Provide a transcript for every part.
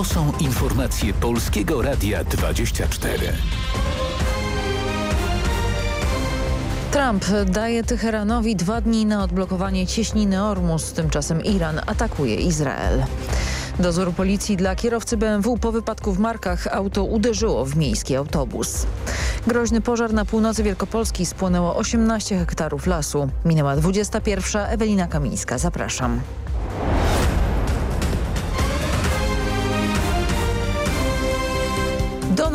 To są informacje Polskiego Radia 24. Trump daje Teheranowi dwa dni na odblokowanie cieśniny Ormus, tymczasem Iran atakuje Izrael. Dozór policji dla kierowcy BMW po wypadku w Markach auto uderzyło w miejski autobus. Groźny pożar na północy Wielkopolski spłonęło 18 hektarów lasu. Minęła 21. Ewelina Kamińska. Zapraszam.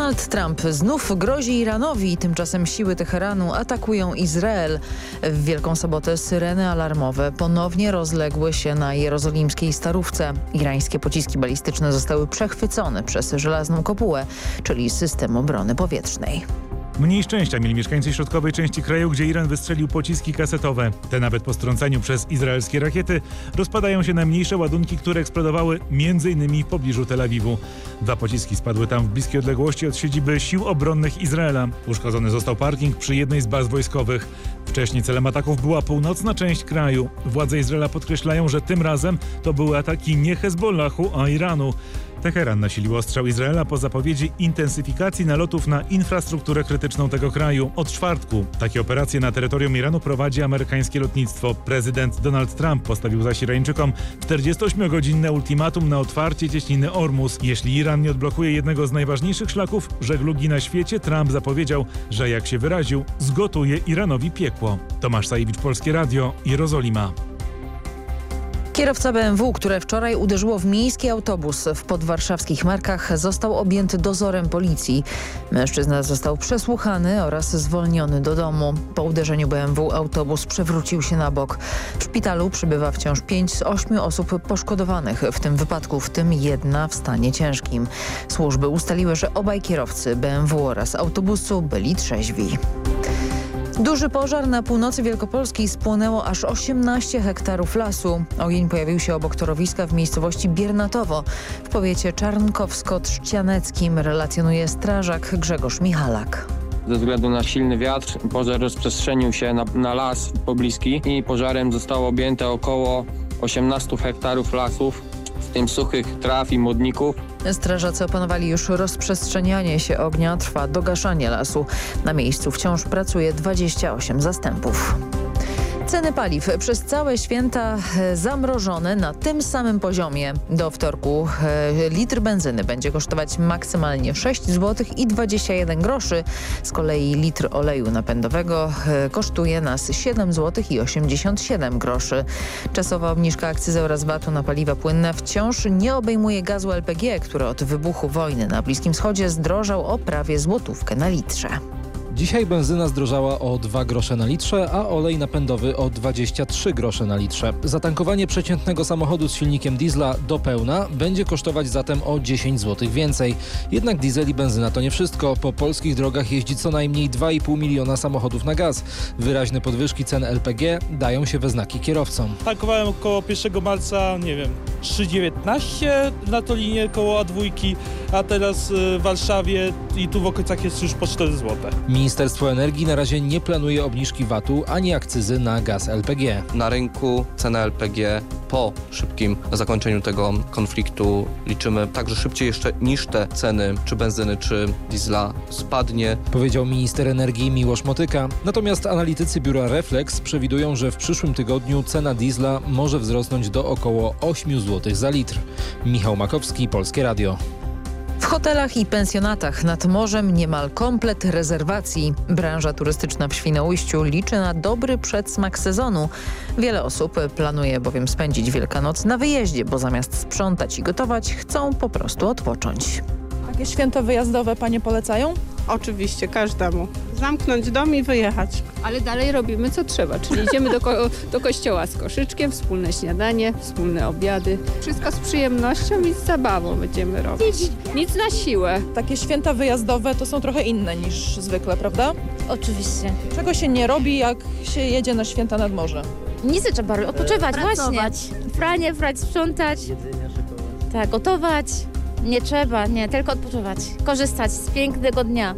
Donald Trump znów grozi Iranowi, tymczasem siły Teheranu atakują Izrael. W Wielką Sobotę syreny alarmowe ponownie rozległy się na jerozolimskiej Starówce. Irańskie pociski balistyczne zostały przechwycone przez żelazną kopułę, czyli system obrony powietrznej. Mniej szczęścia mieli mieszkańcy środkowej części kraju, gdzie Iran wystrzelił pociski kasetowe. Te nawet po strąceniu przez izraelskie rakiety rozpadają się na mniejsze ładunki, które eksplodowały m.in. w pobliżu Tel Awiwu. Dwa pociski spadły tam w bliskiej odległości od siedziby sił obronnych Izraela. Uszkodzony został parking przy jednej z baz wojskowych. Wcześniej celem ataków była północna część kraju. Władze Izraela podkreślają, że tym razem to były ataki nie Hezbollahu, a Iranu. Teheran nasilił ostrzał Izraela po zapowiedzi intensyfikacji nalotów na infrastrukturę krytyczną tego kraju. Od czwartku takie operacje na terytorium Iranu prowadzi amerykańskie lotnictwo. Prezydent Donald Trump postawił zaś Irańczykom 48-godzinne ultimatum na otwarcie cieśniny Ormus. Jeśli Iran nie odblokuje jednego z najważniejszych szlaków żeglugi na świecie, Trump zapowiedział, że jak się wyraził, zgotuje Iranowi piekło. Tomasz Sajewicz, Polskie Radio, Jerozolima. Kierowca BMW, które wczoraj uderzyło w miejski autobus w podwarszawskich Markach został objęty dozorem policji. Mężczyzna został przesłuchany oraz zwolniony do domu. Po uderzeniu BMW autobus przewrócił się na bok. W szpitalu przybywa wciąż 5 z 8 osób poszkodowanych w tym wypadku, w tym jedna w stanie ciężkim. Służby ustaliły, że obaj kierowcy BMW oraz autobusu byli trzeźwi. Duży pożar na północy Wielkopolski spłonęło aż 18 hektarów lasu. Ogień pojawił się obok torowiska w miejscowości Biernatowo w powiecie czarnkowsko-trzcianeckim, relacjonuje strażak Grzegorz Michalak. Ze względu na silny wiatr pożar rozprzestrzenił się na, na las pobliski i pożarem zostało objęte około 18 hektarów lasów, w tym suchych traw i modników. Strażacy opanowali już rozprzestrzenianie się ognia, trwa dogaszanie lasu. Na miejscu wciąż pracuje 28 zastępów. Ceny paliw przez całe święta e, zamrożone na tym samym poziomie. Do wtorku e, litr benzyny będzie kosztować maksymalnie 6 zł i 21 groszy. Z kolei litr oleju napędowego e, kosztuje nas 7 zł i 87 groszy. Czasowa obniżka akcyzy oraz VAT-u na paliwa płynne wciąż nie obejmuje gazu LPG, który od wybuchu wojny na Bliskim Wschodzie zdrożał o prawie złotówkę na litrze. Dzisiaj benzyna zdrożała o 2 grosze na litrze, a olej napędowy o 23 grosze na litrze. Zatankowanie przeciętnego samochodu z silnikiem diesla do pełna będzie kosztować zatem o 10 zł więcej. Jednak diesel i benzyna to nie wszystko. Po polskich drogach jeździ co najmniej 2,5 miliona samochodów na gaz. Wyraźne podwyżki cen LPG dają się we znaki kierowcom. Tankowałem około 1 marca, nie wiem, 3,19 na to linię koło A2, a teraz y, w Warszawie i tu w okolicach jest już po 4 zł. Ministerstwo Energii na razie nie planuje obniżki VAT-u ani akcyzy na gaz LPG. Na rynku cena LPG po szybkim zakończeniu tego konfliktu liczymy także szybciej jeszcze niż te ceny czy benzyny czy diesla spadnie. Powiedział minister energii Miłosz Motyka. Natomiast analitycy biura Reflex przewidują, że w przyszłym tygodniu cena diesla może wzrosnąć do około 8 zł za litr. Michał Makowski, Polskie Radio. Hotelach i pensjonatach nad morzem niemal komplet rezerwacji. Branża turystyczna w Świnoujściu liczy na dobry przedsmak sezonu. Wiele osób planuje bowiem spędzić Wielkanoc na wyjeździe, bo zamiast sprzątać i gotować chcą po prostu odpocząć. Takie święto wyjazdowe panie polecają? Oczywiście, każdemu. Zamknąć dom i wyjechać. Ale dalej robimy co trzeba, czyli idziemy do, ko do kościoła z koszyczkiem, wspólne śniadanie, wspólne obiady. Wszystko z przyjemnością i z zabawą będziemy robić. Nic na siłę. Takie święta wyjazdowe to są trochę inne niż zwykle, prawda? Oczywiście. Czego się nie robi, jak się jedzie na święta nad morze? Nic nie trzeba odpoczywać właśnie. Pranie, frać, sprzątać. Tak, gotować. Nie trzeba, nie, tylko odpoczywać. Korzystać z pięknego dnia.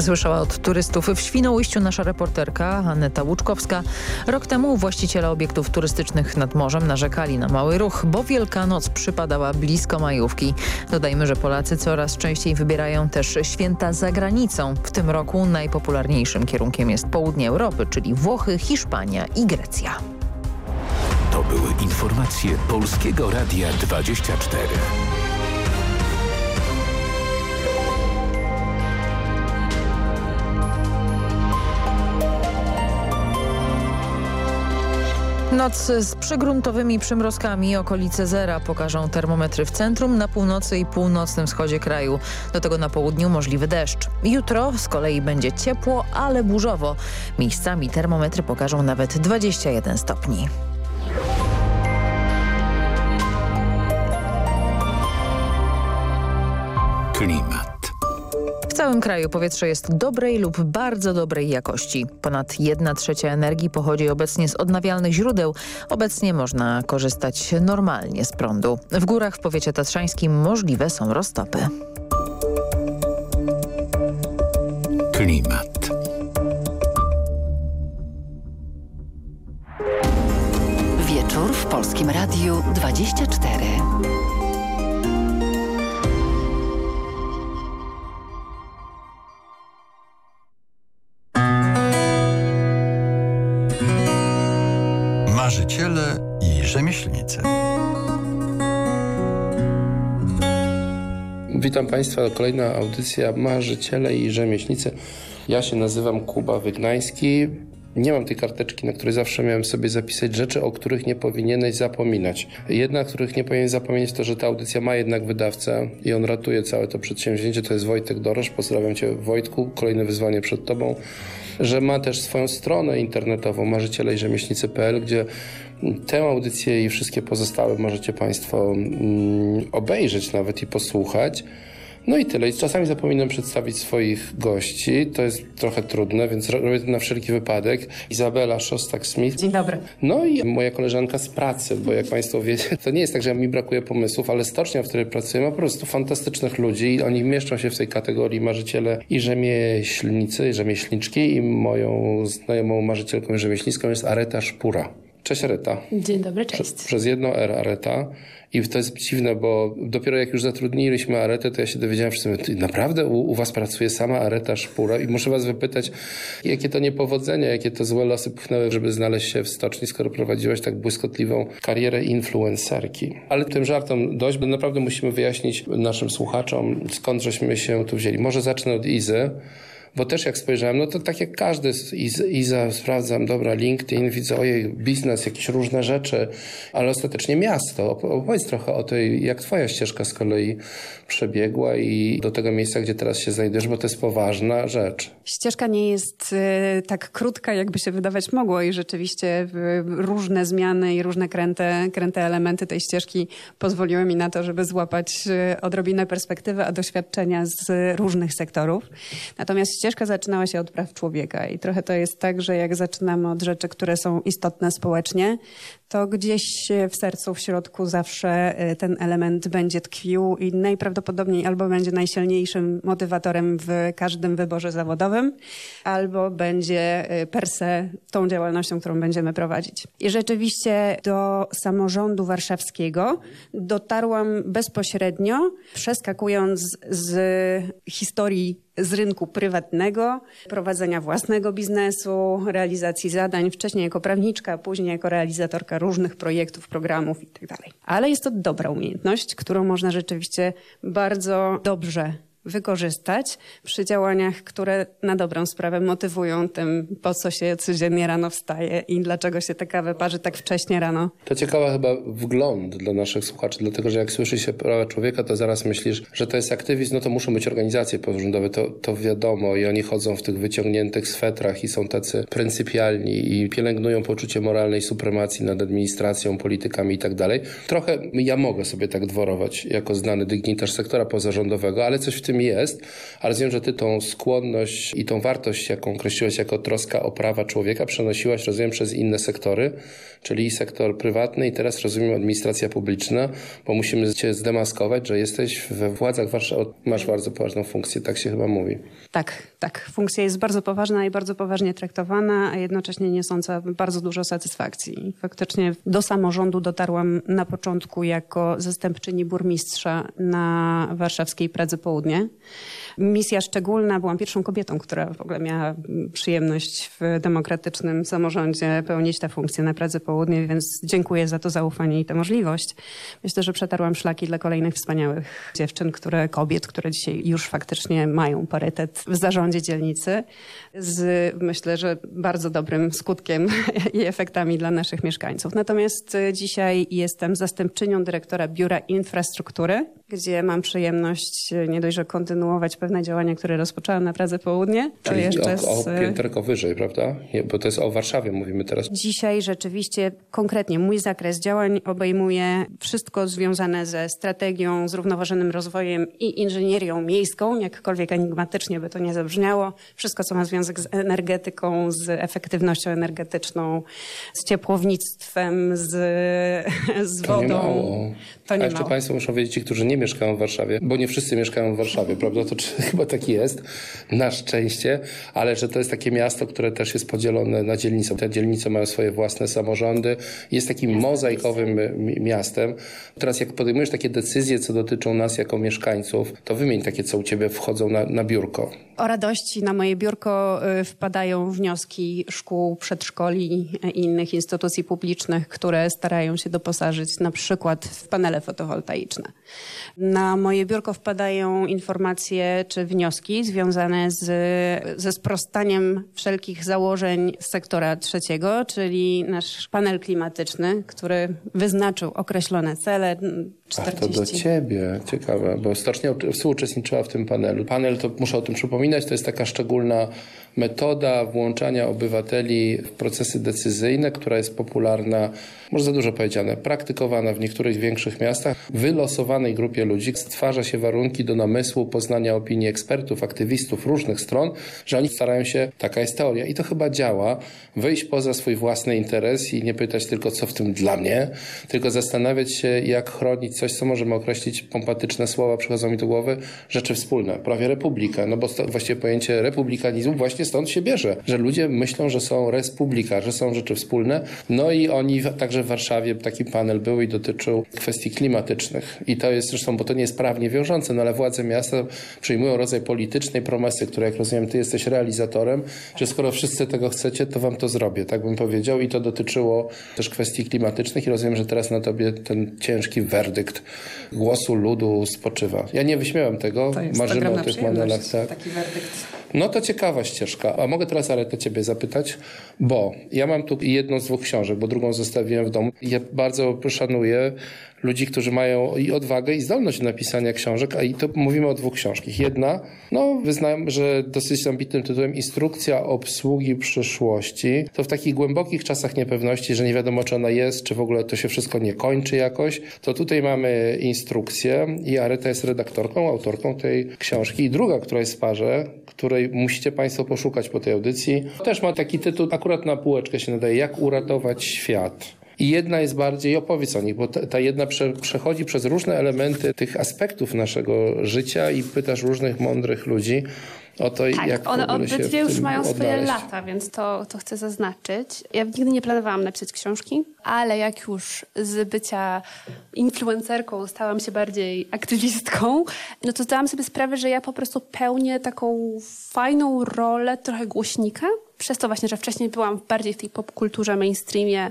Słyszała od turystów w Świnoujściu nasza reporterka Aneta Łuczkowska. Rok temu właściciele obiektów turystycznych nad morzem narzekali na mały ruch, bo Wielkanoc przypadała blisko majówki. Dodajmy, że Polacy coraz częściej wybierają też święta za granicą. W tym roku najpopularniejszym kierunkiem jest południe Europy, czyli Włochy, Hiszpania i Grecja. To były informacje Polskiego Radia 24. Noc z przygruntowymi przymrozkami okolice zera pokażą termometry w centrum, na północy i północnym wschodzie kraju. Do tego na południu możliwy deszcz. Jutro z kolei będzie ciepło, ale burzowo. Miejscami termometry pokażą nawet 21 stopni. Klimat. W całym kraju powietrze jest dobrej lub bardzo dobrej jakości. Ponad 1 trzecia energii pochodzi obecnie z odnawialnych źródeł. Obecnie można korzystać normalnie z prądu. W górach w powiecie tatrzańskim możliwe są roztopy. Klimat. Wieczór w Polskim Radiu 24. Marzyciele i rzemieślnicy. Witam Państwa, kolejna audycja Marzyciele i Rzemieślnicy. Ja się nazywam Kuba Wygnański. Nie mam tej karteczki, na której zawsze miałem sobie zapisać rzeczy, o których nie powinieneś zapominać. Jedna, których nie powinien zapominać, to że ta audycja ma jednak wydawcę i on ratuje całe to przedsięwzięcie. To jest Wojtek Dorosz. Pozdrawiam Cię Wojtku. Kolejne wyzwanie przed Tobą. Że ma też swoją stronę internetową marzyciele i rzemieślnicy.pl, gdzie Tę audycję i wszystkie pozostałe możecie Państwo mm, obejrzeć nawet i posłuchać. No i tyle. I czasami zapominam przedstawić swoich gości. To jest trochę trudne, więc robię to na wszelki wypadek. Izabela Szostak-Smith. Dzień dobry. No i moja koleżanka z pracy, bo jak Państwo wiecie, to nie jest tak, że mi brakuje pomysłów, ale stocznia, w której pracuję, ma po prostu fantastycznych ludzi i oni mieszczą się w tej kategorii marzyciele i rzemieślnicy, i rzemieślniczki i moją znajomą marzycielką i rzemieślnicką jest Areta Szpura. Cześć Areta. Dzień dobry, cześć. Przez, przez jedno R Areta. I to jest dziwne, bo dopiero jak już zatrudniliśmy Aretę, to ja się dowiedziałem ty naprawdę u, u was pracuje sama Areta Szpura i muszę was wypytać, jakie to niepowodzenia, jakie to złe losy pchnęły, żeby znaleźć się w stoczni, skoro prowadziłaś tak błyskotliwą karierę influencerki. Ale tym żartom dość, bo naprawdę musimy wyjaśnić naszym słuchaczom, skąd żeśmy się tu wzięli. Może zacznę od Izy. Bo też jak spojrzałem, no to tak jak każdy z Iza, sprawdzam, dobra, LinkedIn, widzę, ojej, biznes, jakieś różne rzeczy, ale ostatecznie miasto. Opowiedz trochę o tej, jak twoja ścieżka z kolei przebiegła i do tego miejsca, gdzie teraz się znajdujesz, bo to jest poważna rzecz. Ścieżka nie jest y, tak krótka, jakby się wydawać mogło i rzeczywiście y, różne zmiany i różne kręte, kręte elementy tej ścieżki pozwoliły mi na to, żeby złapać y, odrobinę perspektywy, a doświadczenia z różnych sektorów. Natomiast ścieżka zaczynała się od praw człowieka i trochę to jest tak, że jak zaczynamy od rzeczy, które są istotne społecznie, to gdzieś w sercu, w środku zawsze ten element będzie tkwił i najprawdopodobniej albo będzie najsilniejszym motywatorem w każdym wyborze zawodowym, albo będzie per se tą działalnością, którą będziemy prowadzić. I rzeczywiście do samorządu warszawskiego dotarłam bezpośrednio, przeskakując z historii z rynku prywatnego, prowadzenia własnego biznesu, realizacji zadań, wcześniej jako prawniczka, później jako realizatorka różnych projektów, programów itd. Ale jest to dobra umiejętność, którą można rzeczywiście bardzo dobrze wykorzystać przy działaniach, które na dobrą sprawę motywują tym, po co się codziennie rano wstaje i dlaczego się tę kawę parzy tak wcześnie rano. To ciekawa chyba wgląd dla naszych słuchaczy, dlatego że jak słyszy się prawa człowieka, to zaraz myślisz, że to jest aktywizm, no to muszą być organizacje pozarządowe, to, to wiadomo i oni chodzą w tych wyciągniętych swetrach i są tacy pryncypialni i pielęgnują poczucie moralnej supremacji nad administracją, politykami i tak dalej. Trochę ja mogę sobie tak dworować jako znany dygnitarz sektora pozarządowego, ale coś w tym tym jest, ale rozumiem, że ty tą skłonność i tą wartość, jaką określiłeś jako troska o prawa człowieka, przenosiłaś, rozumiem, przez inne sektory, czyli sektor prywatny i teraz rozumiem administracja publiczna, bo musimy cię zdemaskować, że jesteś we władzach masz bardzo poważną funkcję, tak się chyba mówi. Tak, tak. Funkcja jest bardzo poważna i bardzo poważnie traktowana, a jednocześnie niosąca bardzo dużo satysfakcji. Faktycznie do samorządu dotarłam na początku jako zastępczyni burmistrza na warszawskiej Pradze Południe. Misja szczególna, byłam pierwszą kobietą, która w ogóle miała przyjemność w demokratycznym samorządzie pełnić tę funkcję na Pradze Południe, więc dziękuję za to zaufanie i tę możliwość. Myślę, że przetarłam szlaki dla kolejnych wspaniałych dziewczyn, które, kobiet, które dzisiaj już faktycznie mają parytet w zarządzie dzielnicy z myślę, że bardzo dobrym skutkiem i efektami dla naszych mieszkańców. Natomiast dzisiaj jestem zastępczynią dyrektora Biura Infrastruktury, gdzie mam przyjemność nie dość, że kontynuować pewne działania, które rozpoczęłam na Pradze Południe. To Czyli jeszcze o, o pięterko wyżej, prawda? Bo to jest o Warszawie mówimy teraz. Dzisiaj rzeczywiście konkretnie mój zakres działań obejmuje wszystko związane ze strategią, zrównoważonym rozwojem i inżynierią miejską, jakkolwiek enigmatycznie by to nie zabrzmiało. Wszystko, co ma związek z energetyką, z efektywnością energetyczną, z ciepłownictwem, z, z wodą. To nie mało. To nie A jeszcze mało. Państwo muszą wiedzieć, ci, którzy nie mieszkają w Warszawie, bo nie wszyscy mieszkają w Warszawie, prawda? To chyba tak jest, na szczęście, ale że to jest takie miasto, które też jest podzielone na dzielnice. Te dzielnice mają swoje własne samorządy. Jest takim mozaikowym miastem. Teraz jak podejmujesz takie decyzje, co dotyczą nas jako mieszkańców, to wymień takie, co u ciebie wchodzą na, na biurko. O radości na moje biurko y, wpadają wnioski szkół, przedszkoli i innych instytucji publicznych, które starają się doposażyć na przykład w panele fotowoltaiczne. Na moje biurko wpadają informacje czy wnioski związane z, ze sprostaniem wszelkich założeń sektora trzeciego, czyli nasz panel klimatyczny, który wyznaczył określone cele. 40. A to do ciebie, ciekawe, bo Stocznia współuczestniczyła w tym panelu. Panel, to muszę o tym przypominać, to jest taka szczególna metoda włączania obywateli w procesy decyzyjne, która jest popularna, może za dużo powiedziane, praktykowana w niektórych większych miastach. Wylosowanej grupie ludzi. Stwarza się warunki do namysłu, poznania opinii ekspertów, aktywistów różnych stron, że oni starają się, taka jest teoria. I to chyba działa, wyjść poza swój własny interes i nie pytać tylko co w tym dla mnie, tylko zastanawiać się jak chronić coś, co możemy określić, pompatyczne słowa przychodzą mi do głowy, rzeczy wspólne, prawie republika, no bo właściwie pojęcie republikanizmu właśnie właśnie stąd się bierze, że ludzie myślą, że są respublika, że są rzeczy wspólne. No i oni, także w Warszawie taki panel był i dotyczył kwestii klimatycznych. I to jest zresztą, bo to nie jest prawnie wiążące, no ale władze miasta przyjmują rodzaj politycznej promesy, które jak rozumiem, ty jesteś realizatorem, że skoro wszyscy tego chcecie, to wam to zrobię, tak bym powiedział. I to dotyczyło też kwestii klimatycznych i rozumiem, że teraz na tobie ten ciężki werdykt głosu ludu spoczywa. Ja nie wyśmiałem tego, marzymy o tych panelach. Tak. Taki werdykt. No to ciekawa ścieżka. A mogę teraz Aretę ciebie zapytać? Bo ja mam tu jedną z dwóch książek, bo drugą zostawiłem w domu. Ja bardzo szanuję ludzi, którzy mają i odwagę, i zdolność do napisania książek, a i to mówimy o dwóch książkach. Jedna, no wyznałem, że dosyć ambitnym tytułem Instrukcja obsługi przyszłości. To w takich głębokich czasach niepewności, że nie wiadomo, czy ona jest, czy w ogóle to się wszystko nie kończy jakoś, to tutaj mamy instrukcję i Areta jest redaktorką, autorką tej książki. I druga, która jest w parze, której musicie Państwo poszukać po tej audycji, też ma taki tytuł, akurat na półeczkę się nadaje, Jak uratować świat. I jedna jest bardziej, opowiedz o nich, bo ta, ta jedna prze, przechodzi przez różne elementy tych aspektów naszego życia i pytasz różnych mądrych ludzi o to, tak, jak one obydwie już mają odnaleźć. swoje lata, więc to, to chcę zaznaczyć. Ja nigdy nie planowałam napisać książki, ale jak już z bycia influencerką stałam się bardziej aktywistką, no to zdałam sobie sprawę, że ja po prostu pełnię taką fajną rolę trochę głośnika, przez to właśnie, że wcześniej byłam bardziej w tej popkulturze, mainstreamie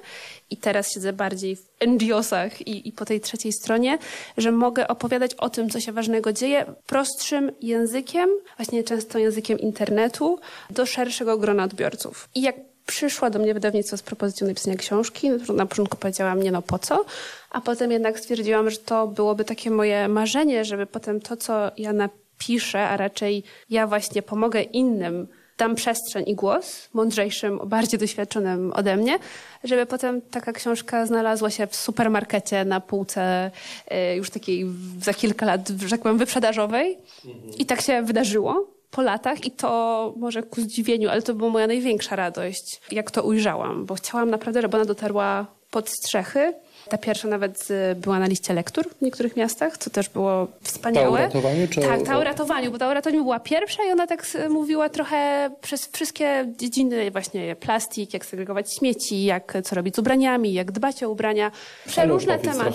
i teraz siedzę bardziej w NGOsach i, i po tej trzeciej stronie, że mogę opowiadać o tym, co się ważnego dzieje prostszym językiem, właśnie często językiem internetu, do szerszego grona odbiorców. I jak przyszła do mnie wydawnictwo z propozycją napisania książki, na początku powiedziałam, nie no po co, a potem jednak stwierdziłam, że to byłoby takie moje marzenie, żeby potem to, co ja napiszę, a raczej ja właśnie pomogę innym dam przestrzeń i głos mądrzejszym, bardziej doświadczonym ode mnie, żeby potem taka książka znalazła się w supermarkecie na półce y, już takiej za kilka lat, że tak wyprzedażowej. I tak się wydarzyło po latach i to może ku zdziwieniu, ale to była moja największa radość, jak to ujrzałam, bo chciałam naprawdę, żeby ona dotarła pod strzechy. Ta pierwsza nawet y, była na liście lektur w niektórych miastach, co też było wspaniałe. Ta o ratowaniu, czy Tak, ta o ratowaniu, bo ta o ratowaniu była pierwsza i ona tak s- mówiła trochę przez wszystkie dziedziny, właśnie plastik, jak segregować śmieci, jak co robić z ubraniami, jak dbać o ubrania. Przeróżne tematy.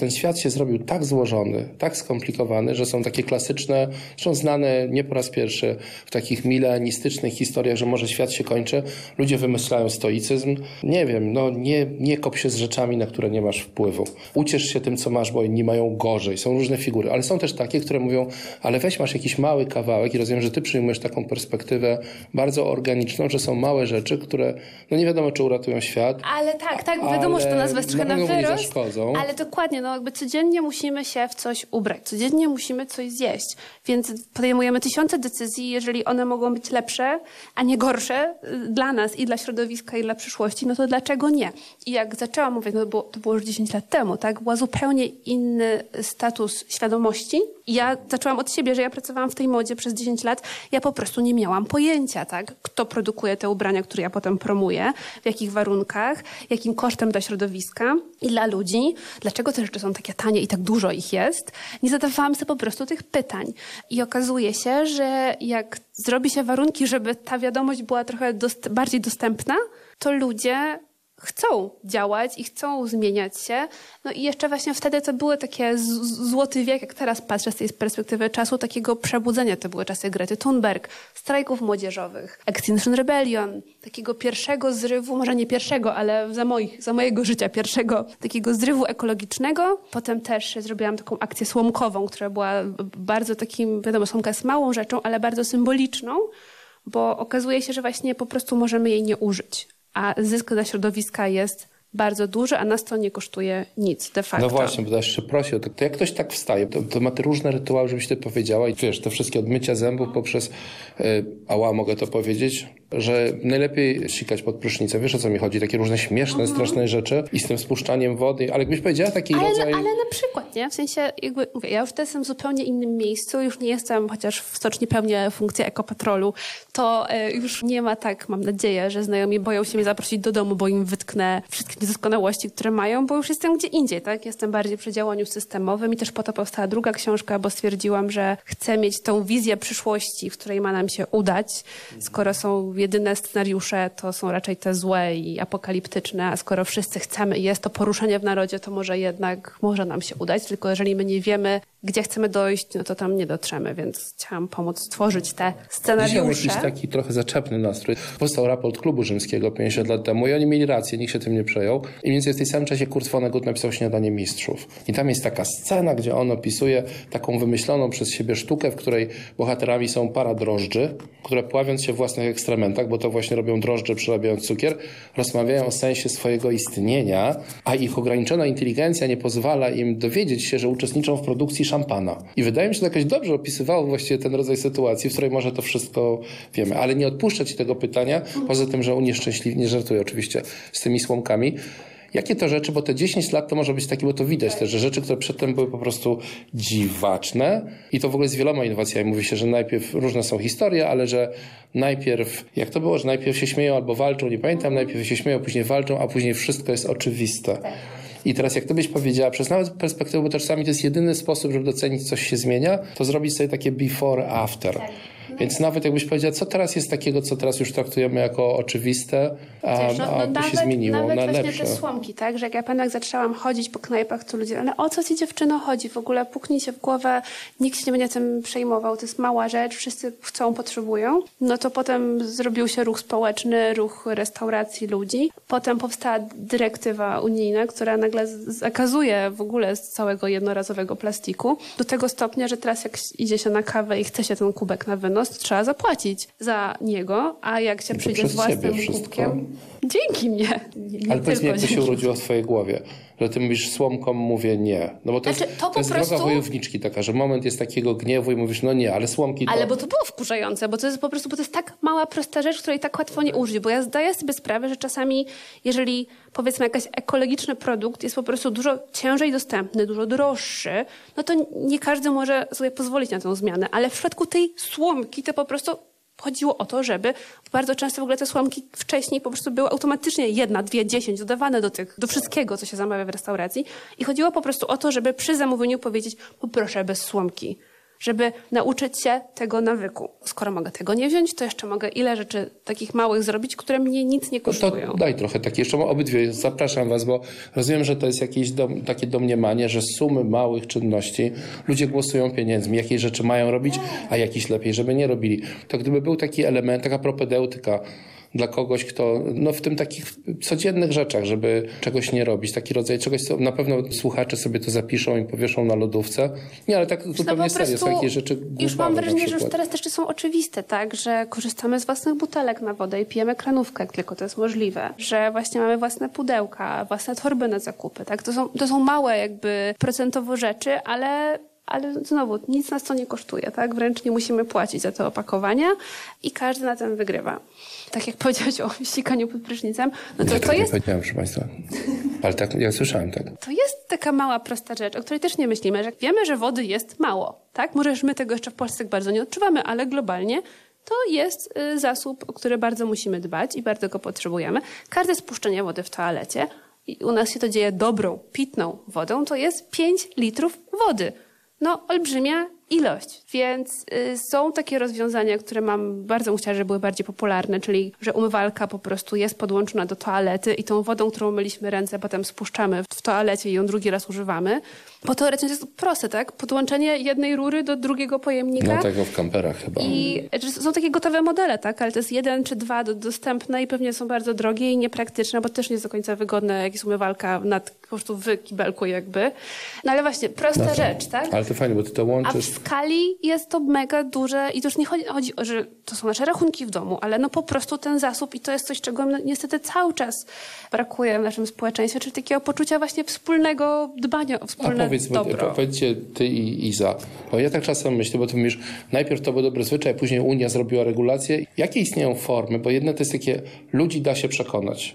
Ten świat się zrobił tak złożony, tak skomplikowany, że są takie klasyczne, zresztą znane nie po raz pierwszy w takich milenistycznych historiach, że może świat się kończy. Ludzie wymyślają stoicyzm. Nie wiem, no nie, nie kop się z rzeczami, na które nie masz wpływu. Uciesz się tym, co masz, bo inni mają gorzej. Są różne figury, ale są też takie, które mówią, ale weź masz jakiś mały kawałek i rozumiem, że ty przyjmujesz taką perspektywę bardzo organiczną, że są małe rzeczy, które no nie wiadomo, czy uratują świat, Ale tak, tak, wiadomo, że to jest trochę na wyrost. Ale dokładnie, no jakby codziennie musimy się w coś ubrać, codziennie musimy coś zjeść, więc podejmujemy tysiące decyzji, jeżeli one mogą być lepsze, a nie gorsze y, dla nas i dla środowiska i dla przyszłości, no to dlaczego nie? I jak zaczęłam mówić, no bo to było już 10 lat temu, tak, była zupełnie inny status świadomości. Ja zaczęłam od siebie, że ja pracowałam w tej modzie przez 10 lat, ja po prostu nie miałam pojęcia, tak, kto produkuje te ubrania, które ja potem promuję, w jakich warunkach, jakim kosztem dla środowiska i dla ludzi, dlaczego te rzeczy są takie tanie i tak dużo ich jest. Nie zadawałam sobie po prostu tych pytań. I okazuje się, że jak zrobi się warunki, żeby ta wiadomość była trochę dost- bardziej dostępna, to ludzie chcą działać i chcą zmieniać się. No i jeszcze właśnie wtedy to były takie złoty wiek, jak teraz patrzę z tej perspektywy czasu, takiego przebudzenia. To były czasy Grety Thunberg, strajków młodzieżowych, Extinction Rebellion, takiego pierwszego zrywu, może nie pierwszego, ale za, moich, za mojego życia pierwszego takiego zrywu ekologicznego. Potem też zrobiłam taką akcję słomkową, która była bardzo takim, wiadomo, słomka jest małą rzeczą, ale bardzo symboliczną, bo okazuje się, że właśnie po prostu możemy jej nie użyć a zysk dla środowiska jest bardzo duży, a nas to nie kosztuje nic de facto. No właśnie, bo jeszcze prosi o to. To jak ktoś tak wstaje, to, to ma te różne rytuały, żebyś ty powiedziała i wiesz, te wszystkie od mycia zębów poprzez, y, ała mogę to powiedzieć, że najlepiej sikać pod prysznicem. Wiesz o co mi chodzi? Takie różne śmieszne, straszne rzeczy i z tym spuszczaniem wody. Ale jakbyś powiedziała taki Ale, rodzaj... ale na przykład, nie? W sensie, jakby, mówię, ja już teraz jestem w zupełnie innym miejscu, już nie jestem, chociaż w stoczni pełnię funkcję ekopatrolu, to e, już nie ma tak, mam nadzieję, że znajomi boją się mnie zaprosić do domu, bo im wytknę wszystkie niedoskonałości, które mają, bo już jestem gdzie indziej, tak? Jestem bardziej przy działaniu systemowym i też po to powstała druga książka, bo stwierdziłam, że chcę mieć tą wizję przyszłości, w której ma nam się udać. Skoro są jedyne scenariusze, to są raczej te złe i apokaliptyczne, a skoro wszyscy chcemy i jest to poruszenie w narodzie, to może jednak może nam się udać, tylko jeżeli my nie wiemy, gdzie chcemy dojść, no to tam nie dotrzemy, więc chciałam pomóc stworzyć te Dzisiaj scenariusze. jakiś taki trochę zaczepny nastrój. Powstał raport Klubu Rzymskiego 50 lat temu i oni mieli rację, nikt się tym nie przejął. I mniej więcej w tej samym czasie Kurt Vonnegut napisał Śniadanie Mistrzów. I tam jest taka scena, gdzie on opisuje taką wymyśloną przez siebie sztukę, w której bohaterami są para drożdży, które pławiąc się w własnych ekstrementach, bo to właśnie robią drożdże przerabiając cukier, rozmawiają o sensie swojego istnienia, a ich ograniczona inteligencja nie pozwala im dowiedzieć się, że uczestniczą w produkcji szampana. I wydaje mi się, że jakoś dobrze opisywało właściwie ten rodzaj sytuacji, w której może to wszystko wiemy. Ale nie odpuszczę ci tego pytania, poza tym, że unieszczęśliwi, nie żartuję oczywiście z tymi słomkami. Jakie to rzeczy, bo te 10 lat to może być takie, bo to widać też, że rzeczy, które przedtem były po prostu dziwaczne i to w ogóle z wieloma innowacjami. Mówi się, że najpierw różne są historie, ale że najpierw, jak to było, że najpierw się śmieją albo walczą, nie pamiętam, najpierw się śmieją, później walczą, a później wszystko jest oczywiste. I teraz jak ty byś powiedziała, przez nawet perspektywę, bo to czasami to jest jedyny sposób, żeby docenić, coś się zmienia, to zrobić sobie takie before, after. Więc nawet jakbyś powiedziała, co teraz jest takiego, co teraz już traktujemy jako oczywiste, a, Wiesz, no, a no się zmieniło nawet na właśnie lepsze. te słomki, tak? Że jak ja pamiętam, jak zaczęłam chodzić po knajpach, to ludzie, ale o co ci dziewczyno chodzi? W ogóle puknij się w głowę, nikt się nie będzie tym przejmował, to jest mała rzecz, wszyscy chcą, potrzebują. No to potem zrobił się ruch społeczny, ruch restauracji ludzi. Potem powstała dyrektywa unijna, która nagle zakazuje w ogóle z całego jednorazowego plastiku. Do tego stopnia, że teraz jak idzie się na kawę i chce się ten kubek na wynos, to trzeba zapłacić za niego, a jak się przyjdzie z własnym wszystko. kubkiem, dzięki mnie. Nie Ale powiedz mi, jak to się dzięki. urodziło w twojej głowie? Że ty mówisz słomką, mówię nie. No bo to Znaczy, jest, to to jest prostu- droga wojowniczki taka, że moment jest takiego gniewu i mówisz, no nie, ale słomki to... Ale bo to było wkurzające, bo to jest po prostu, bo to jest tak mała, prosta rzecz, której tak łatwo nie użyć, bo ja zdaję sobie sprawę, że czasami, jeżeli powiedzmy jakiś ekologiczny produkt jest po prostu dużo ciężej dostępny, dużo droższy, no to nie każdy może sobie pozwolić na tę zmianę, ale w przypadku tej słomki to po prostu chodziło o to, żeby bardzo często w ogóle te słomki wcześniej po prostu były automatycznie jedna, dwie, dziesięć dodawane do tych, do wszystkiego, co się zamawia w restauracji. I chodziło po prostu o to, żeby przy zamówieniu powiedzieć poproszę bez słomki żeby nauczyć się tego nawyku. Skoro mogę tego nie wziąć, to jeszcze mogę ile rzeczy takich małych zrobić, które mnie nic nie No to kosztują. daj trochę takie, jeszcze obydwie, zapraszam was, bo rozumiem, że to jest jakieś dom, takie domniemanie, że sumy małych czynności ludzie głosują pieniędzmi, jakie rzeczy mają robić, a jakiś lepiej, żeby nie robili. To gdyby był taki element, taka propedeutyka dla kogoś, kto no, w tym takich codziennych rzeczach, żeby czegoś nie robić, taki rodzaj czegoś, co na pewno słuchacze sobie to zapiszą i powieszą na lodówce. Nie, ale tak No zupełnie serio, prostu jakieś rzeczy Już mam wrażenie, że już teraz też są oczywiste, tak? Że korzystamy z własnych butelek na wodę i pijemy kranówkę, jak tylko to jest możliwe. Że właśnie mamy własne pudełka, własne torby na zakupy, tak? To są, to są małe jakby procentowo rzeczy, ale ale znowu, nic nas to nie kosztuje, tak? Wręcz nie musimy płacić za te opakowania i każdy na tym wygrywa. Tak jak powiedziałeś o sikaniu pod prysznicem, no to, ja to tak nie jest powiedziałem, proszę Państwa. Ale tak, ja słyszałem tak. to jest taka mała, prosta rzecz, o której też nie myślimy, że wiemy, że wody jest mało, tak? Może my tego jeszcze w Polsce tak bardzo nie odczuwamy, ale globalnie to jest y, zasób, o który bardzo musimy dbać i bardzo go potrzebujemy. Każde spuszczenie wody w toalecie, i u nas się to dzieje dobrą, pitną wodą, to jest 5 litrów wody. No, olbrzymia ilość. Więc y, są takie rozwiązania, które mam bardzo bym chciała, żeby były bardziej popularne, czyli że umywalka po prostu jest podłączona do toalety i tą wodą, którą myliśmy ręce, potem spuszczamy w toalecie i ją drugi raz używamy. Bo teoretycznie jest to proste, tak? Podłączenie jednej rury do drugiego pojemnika. No tego w kamperach chyba. I są takie gotowe modele, tak? Ale to jest jeden czy dwa do, dostępne i pewnie są bardzo drogie i niepraktyczne, bo też nie jest do końca wygodne, jak jest umywalka nad, po prostu w kibelku jakby. No ale właśnie, prosta No rzecz, tak? Ale to fajnie, bo ty to łączysz. Skali jest to mega duże i to już nie chodzi, chodzi o, że to są nasze rachunki w domu, ale no po prostu ten zasób i to jest coś, czego niestety cały czas brakuje w naszym społeczeństwie, czyli takiego poczucia właśnie wspólnego dbania o A wspólne powiedz, bo, dobro. powiedzcie ty i Iza, bo ja tak czasem myślę, bo ty mówisz, najpierw to był dobry zwyczaj, później Unia zrobiła regulacje. Jakie istnieją formy? Bo jedne to jest takie, ludzi da się przekonać.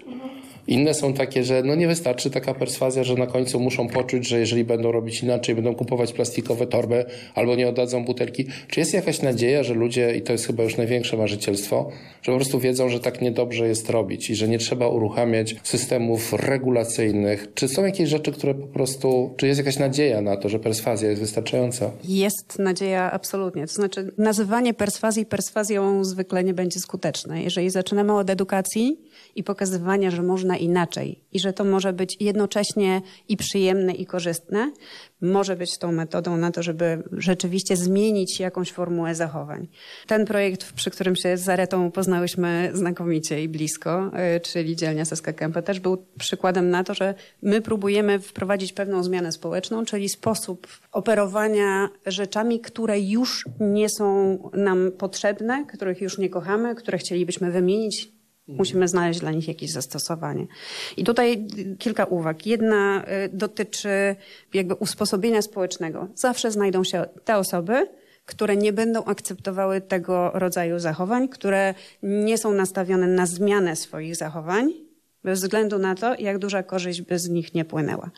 Inne są takie, że no nie wystarczy taka perswazja, że na końcu muszą poczuć, że jeżeli będą robić inaczej, będą kupować plastikowe torby albo nie oddadzą butelki. Czy jest jakaś nadzieja, że ludzie, i to jest chyba już największe marzycielstwo, że po prostu wiedzą, że tak niedobrze jest robić i że nie trzeba uruchamiać systemów regulacyjnych? Czy są jakieś rzeczy, które po prostu, czy jest jakaś nadzieja na to, że perswazja jest wystarczająca? Jest nadzieja absolutnie. To znaczy nazywanie perswazji perswazją zwykle nie będzie skuteczne. Jeżeli zaczynamy od edukacji i pokazywania, że można inaczej i że to może być jednocześnie i przyjemne i korzystne, może być tą metodą na to, żeby rzeczywiście zmienić jakąś formułę zachowań. Ten projekt, przy którym się z Zaretą poznałyśmy znakomicie i blisko, y, czyli dzielnia Saska Kępę, też był przykładem na to, że my próbujemy wprowadzić pewną zmianę społeczną, czyli sposób operowania rzeczami, które już nie są nam potrzebne, których już nie kochamy, które chcielibyśmy wymienić, Musimy znaleźć dla nich jakieś zastosowanie. I tutaj kilka uwag. Jedna y, dotyczy jakby usposobienia społecznego. Zawsze znajdą się te osoby, które nie będą akceptowały tego rodzaju zachowań, które nie są nastawione na zmianę swoich zachowań, bez względu na to, jak duża korzyść by z nich nie płynęła.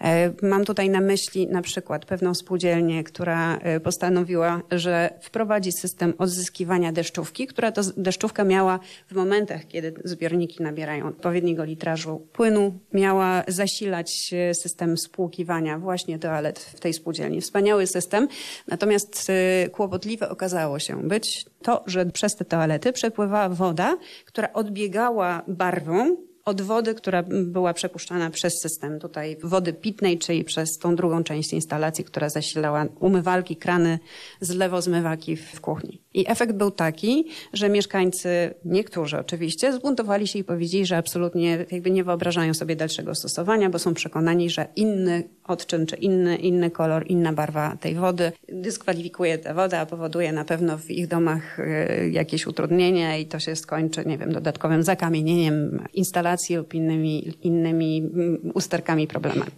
E, Mam tutaj na myśli na przykład pewną spółdzielnię, która e, postanowiła, że wprowadzi system odzyskiwania deszczówki, która to deszczówka miała w momentach, kiedy zbiorniki nabierają odpowiedniego litrażu płynu, miała zasilać e, system spłukiwania właśnie toalet w tej spółdzielni. Wspaniały system, natomiast kłopotliwe okazało się być to, że przez te toalety przepływała woda, która odbiegała barwą od wody, która była przepuszczana przez system tutaj wody pitnej, czyli przez tą drugą część instalacji, która zasilała umywalki, krany, zlewozmywaki w kuchni. I efekt był taki, że mieszkańcy, niektórzy oczywiście, zbuntowali się i powiedzieli, że absolutnie jakby nie wyobrażają sobie dalszego stosowania, bo są przekonani, że inny odczyn, czy inny, inny kolor, inna barwa tej wody dyskwalifikuje tę wodę, a powoduje na pewno w ich domach y, jakieś utrudnienia i to się skończy, nie wiem, dodatkowym zakamienieniem instalacji lub innymi, innymi mm, usterkami, problemami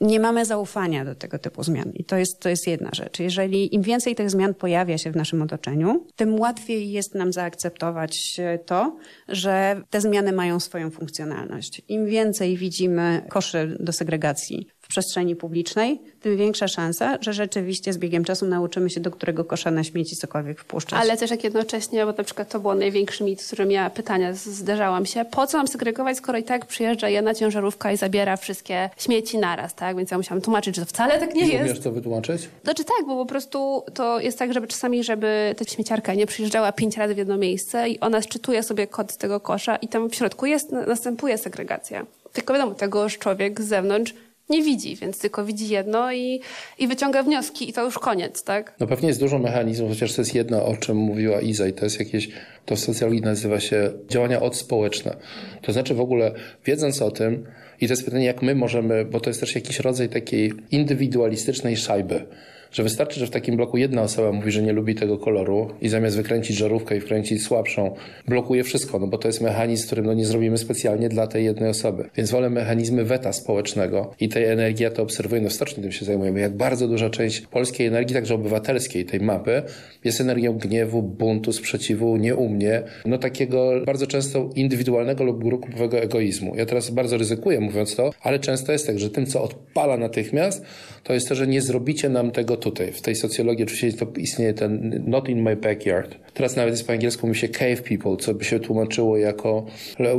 nie mamy zaufania do tego typu zmian. I to jest, to jest jedna rzecz. Jeżeli im więcej tych zmian pojawia się w naszym otoczeniu, tym łatwiej jest nam zaakceptować to, że te zmiany mają swoją funkcjonalność. Im więcej widzimy koszy do segregacji przestrzeni publicznej, tym większa szansa, że rzeczywiście z biegiem czasu nauczymy się, do którego kosza na śmieci cokolwiek wpuszczać. Ale też jak jednocześnie, bo na przykład to było największy mit, z którym ja pytania zderzałam się, po co mam segregować, skoro i tak przyjeżdża jedna ciężarówka i zabiera wszystkie śmieci naraz, tak? Więc ja musiałam tłumaczyć, że to wcale tak nie jest. Umiesz to wytłumaczyć? Znaczy tak, bo po prostu to jest tak, żeby czasami, żeby ta śmieciarka nie przyjeżdżała pięć razy w jedno miejsce i ona szczytuje sobie kod tego kosza i tam w środku jest, następuje segregacja. Tylko wiadomo, tego człowiek z zewnątrz nie widzi, więc tylko widzi jedno i, i wyciąga wnioski i to już koniec, tak? No pewnie jest dużo mechanizmów, chociaż to jest jedno, o czym mówiła Iza i to jest jakieś, to w socjologii nazywa się działania odspołeczne. To znaczy w ogóle wiedząc o tym i to jest pytanie, jak my możemy, bo to jest też jakiś rodzaj takiej indywidualistycznej szajby, że wystarczy, że w takim bloku jedna osoba mówi, że nie lubi tego koloru i zamiast wykręcić żarówkę i wkręcić słabszą, blokuje wszystko, no bo to jest mechanizm, którym no nie zrobimy specjalnie dla tej jednej osoby. Więc wolę mechanizmy weta społecznego i tej energii, ja to obserwuję, no stocznie tym się zajmujemy, jak bardzo duża część polskiej energii, także obywatelskiej tej mapy, jest energią gniewu, buntu, sprzeciwu, nie u mnie, no takiego bardzo często indywidualnego lub grupowego egoizmu. Ja teraz bardzo ryzykuję mówiąc to, ale często jest tak, że tym, co odpala natychmiast, to jest to, że nie zrobicie nam tego tutaj. W tej socjologii oczywiście to istnieje ten not in my backyard. Teraz nawet jest po angielsku mówi się cave people, co by się tłumaczyło jako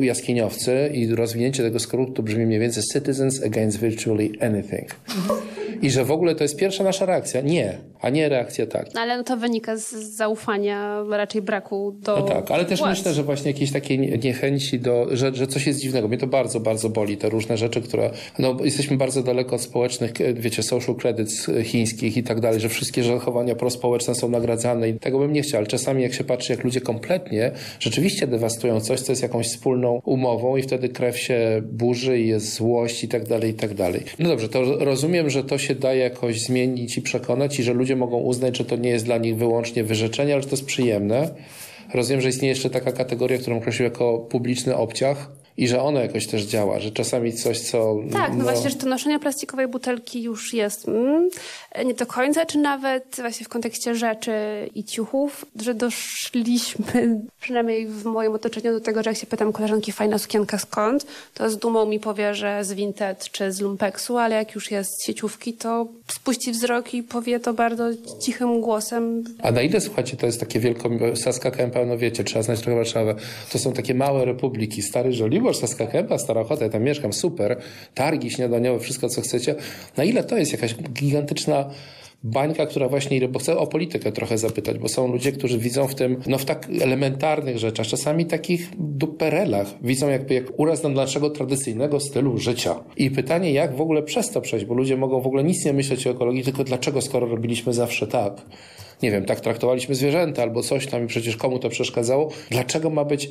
jaskiniowcy i rozwinięcie tego skrótu brzmi mniej więcej citizens against virtually anything. I że w ogóle to jest pierwsza nasza reakcja. Nie, a nie reakcja tak. No, ale no to wynika z zaufania, raczej braku do No tak, ale też władz. myślę, że właśnie jakiejś takiej niechęci do, że, że coś jest dziwnego. Mnie to bardzo, bardzo boli, te różne rzeczy, które, no jesteśmy bardzo daleko od społecznych, wiecie, social credits chińskich i tak dalej, że wszystkie zachowania prospołeczne są nagradzane i tego bym nie chciał, ale czasami jak się patrzy, jak ludzie kompletnie rzeczywiście dewastują coś, co jest jakąś wspólną umową i wtedy krew się burzy i jest złość i tak dalej, i tak dalej. No dobrze, to rozumiem, że to się da jakoś zmienić i przekonać i że ludzie mogą uznać, że to nie jest dla nich wyłącznie wyrzeczenie, ale że to jest przyjemne. Rozumiem, że istnieje jeszcze taka kategoria, którą określił jako publiczny obciach i że ono jakoś też działa, że czasami coś, co... Tak, no, no właśnie, że to noszenie plastikowej butelki już jest mm, nie do końca, czy nawet właśnie w kontekście rzeczy i ciuchów, że doszliśmy, przynajmniej w moim otoczeniu, do tego, że jak się pytam koleżanki fajna sukienka skąd, to z dumą mi powie, że z Vinted czy z Lumpeksu, ale jak już jest z sieciówki, to spuści wzrok i powie to bardzo cichym głosem. A na ile, słuchajcie, to jest takie wielko... Saska Kępa, no wiecie, trzeba znać trochę Warszawę. To są takie małe republiki. Stary Żoliborz, Saska Kępa, Stara Ochota, ja tam mieszkam, super. Targi śniadaniowe, wszystko co chcecie. Na ile to jest jakaś gigantyczna bańka, która właśnie, bo chcę o politykę trochę zapytać, bo są ludzie, którzy widzą w tym, no w tak elementarnych rzeczach, czasami takich duperelach, widzą jakby jak uraz dla naszego tradycyjnego stylu życia. I pytanie, jak w ogóle przez to przejść, bo ludzie mogą w ogóle nic nie myśleć o ekologii, tylko dlaczego, skoro robiliśmy zawsze tak nie wiem, tak traktowaliśmy zwierzęta albo coś tam i przecież komu to przeszkadzało. Dlaczego ma być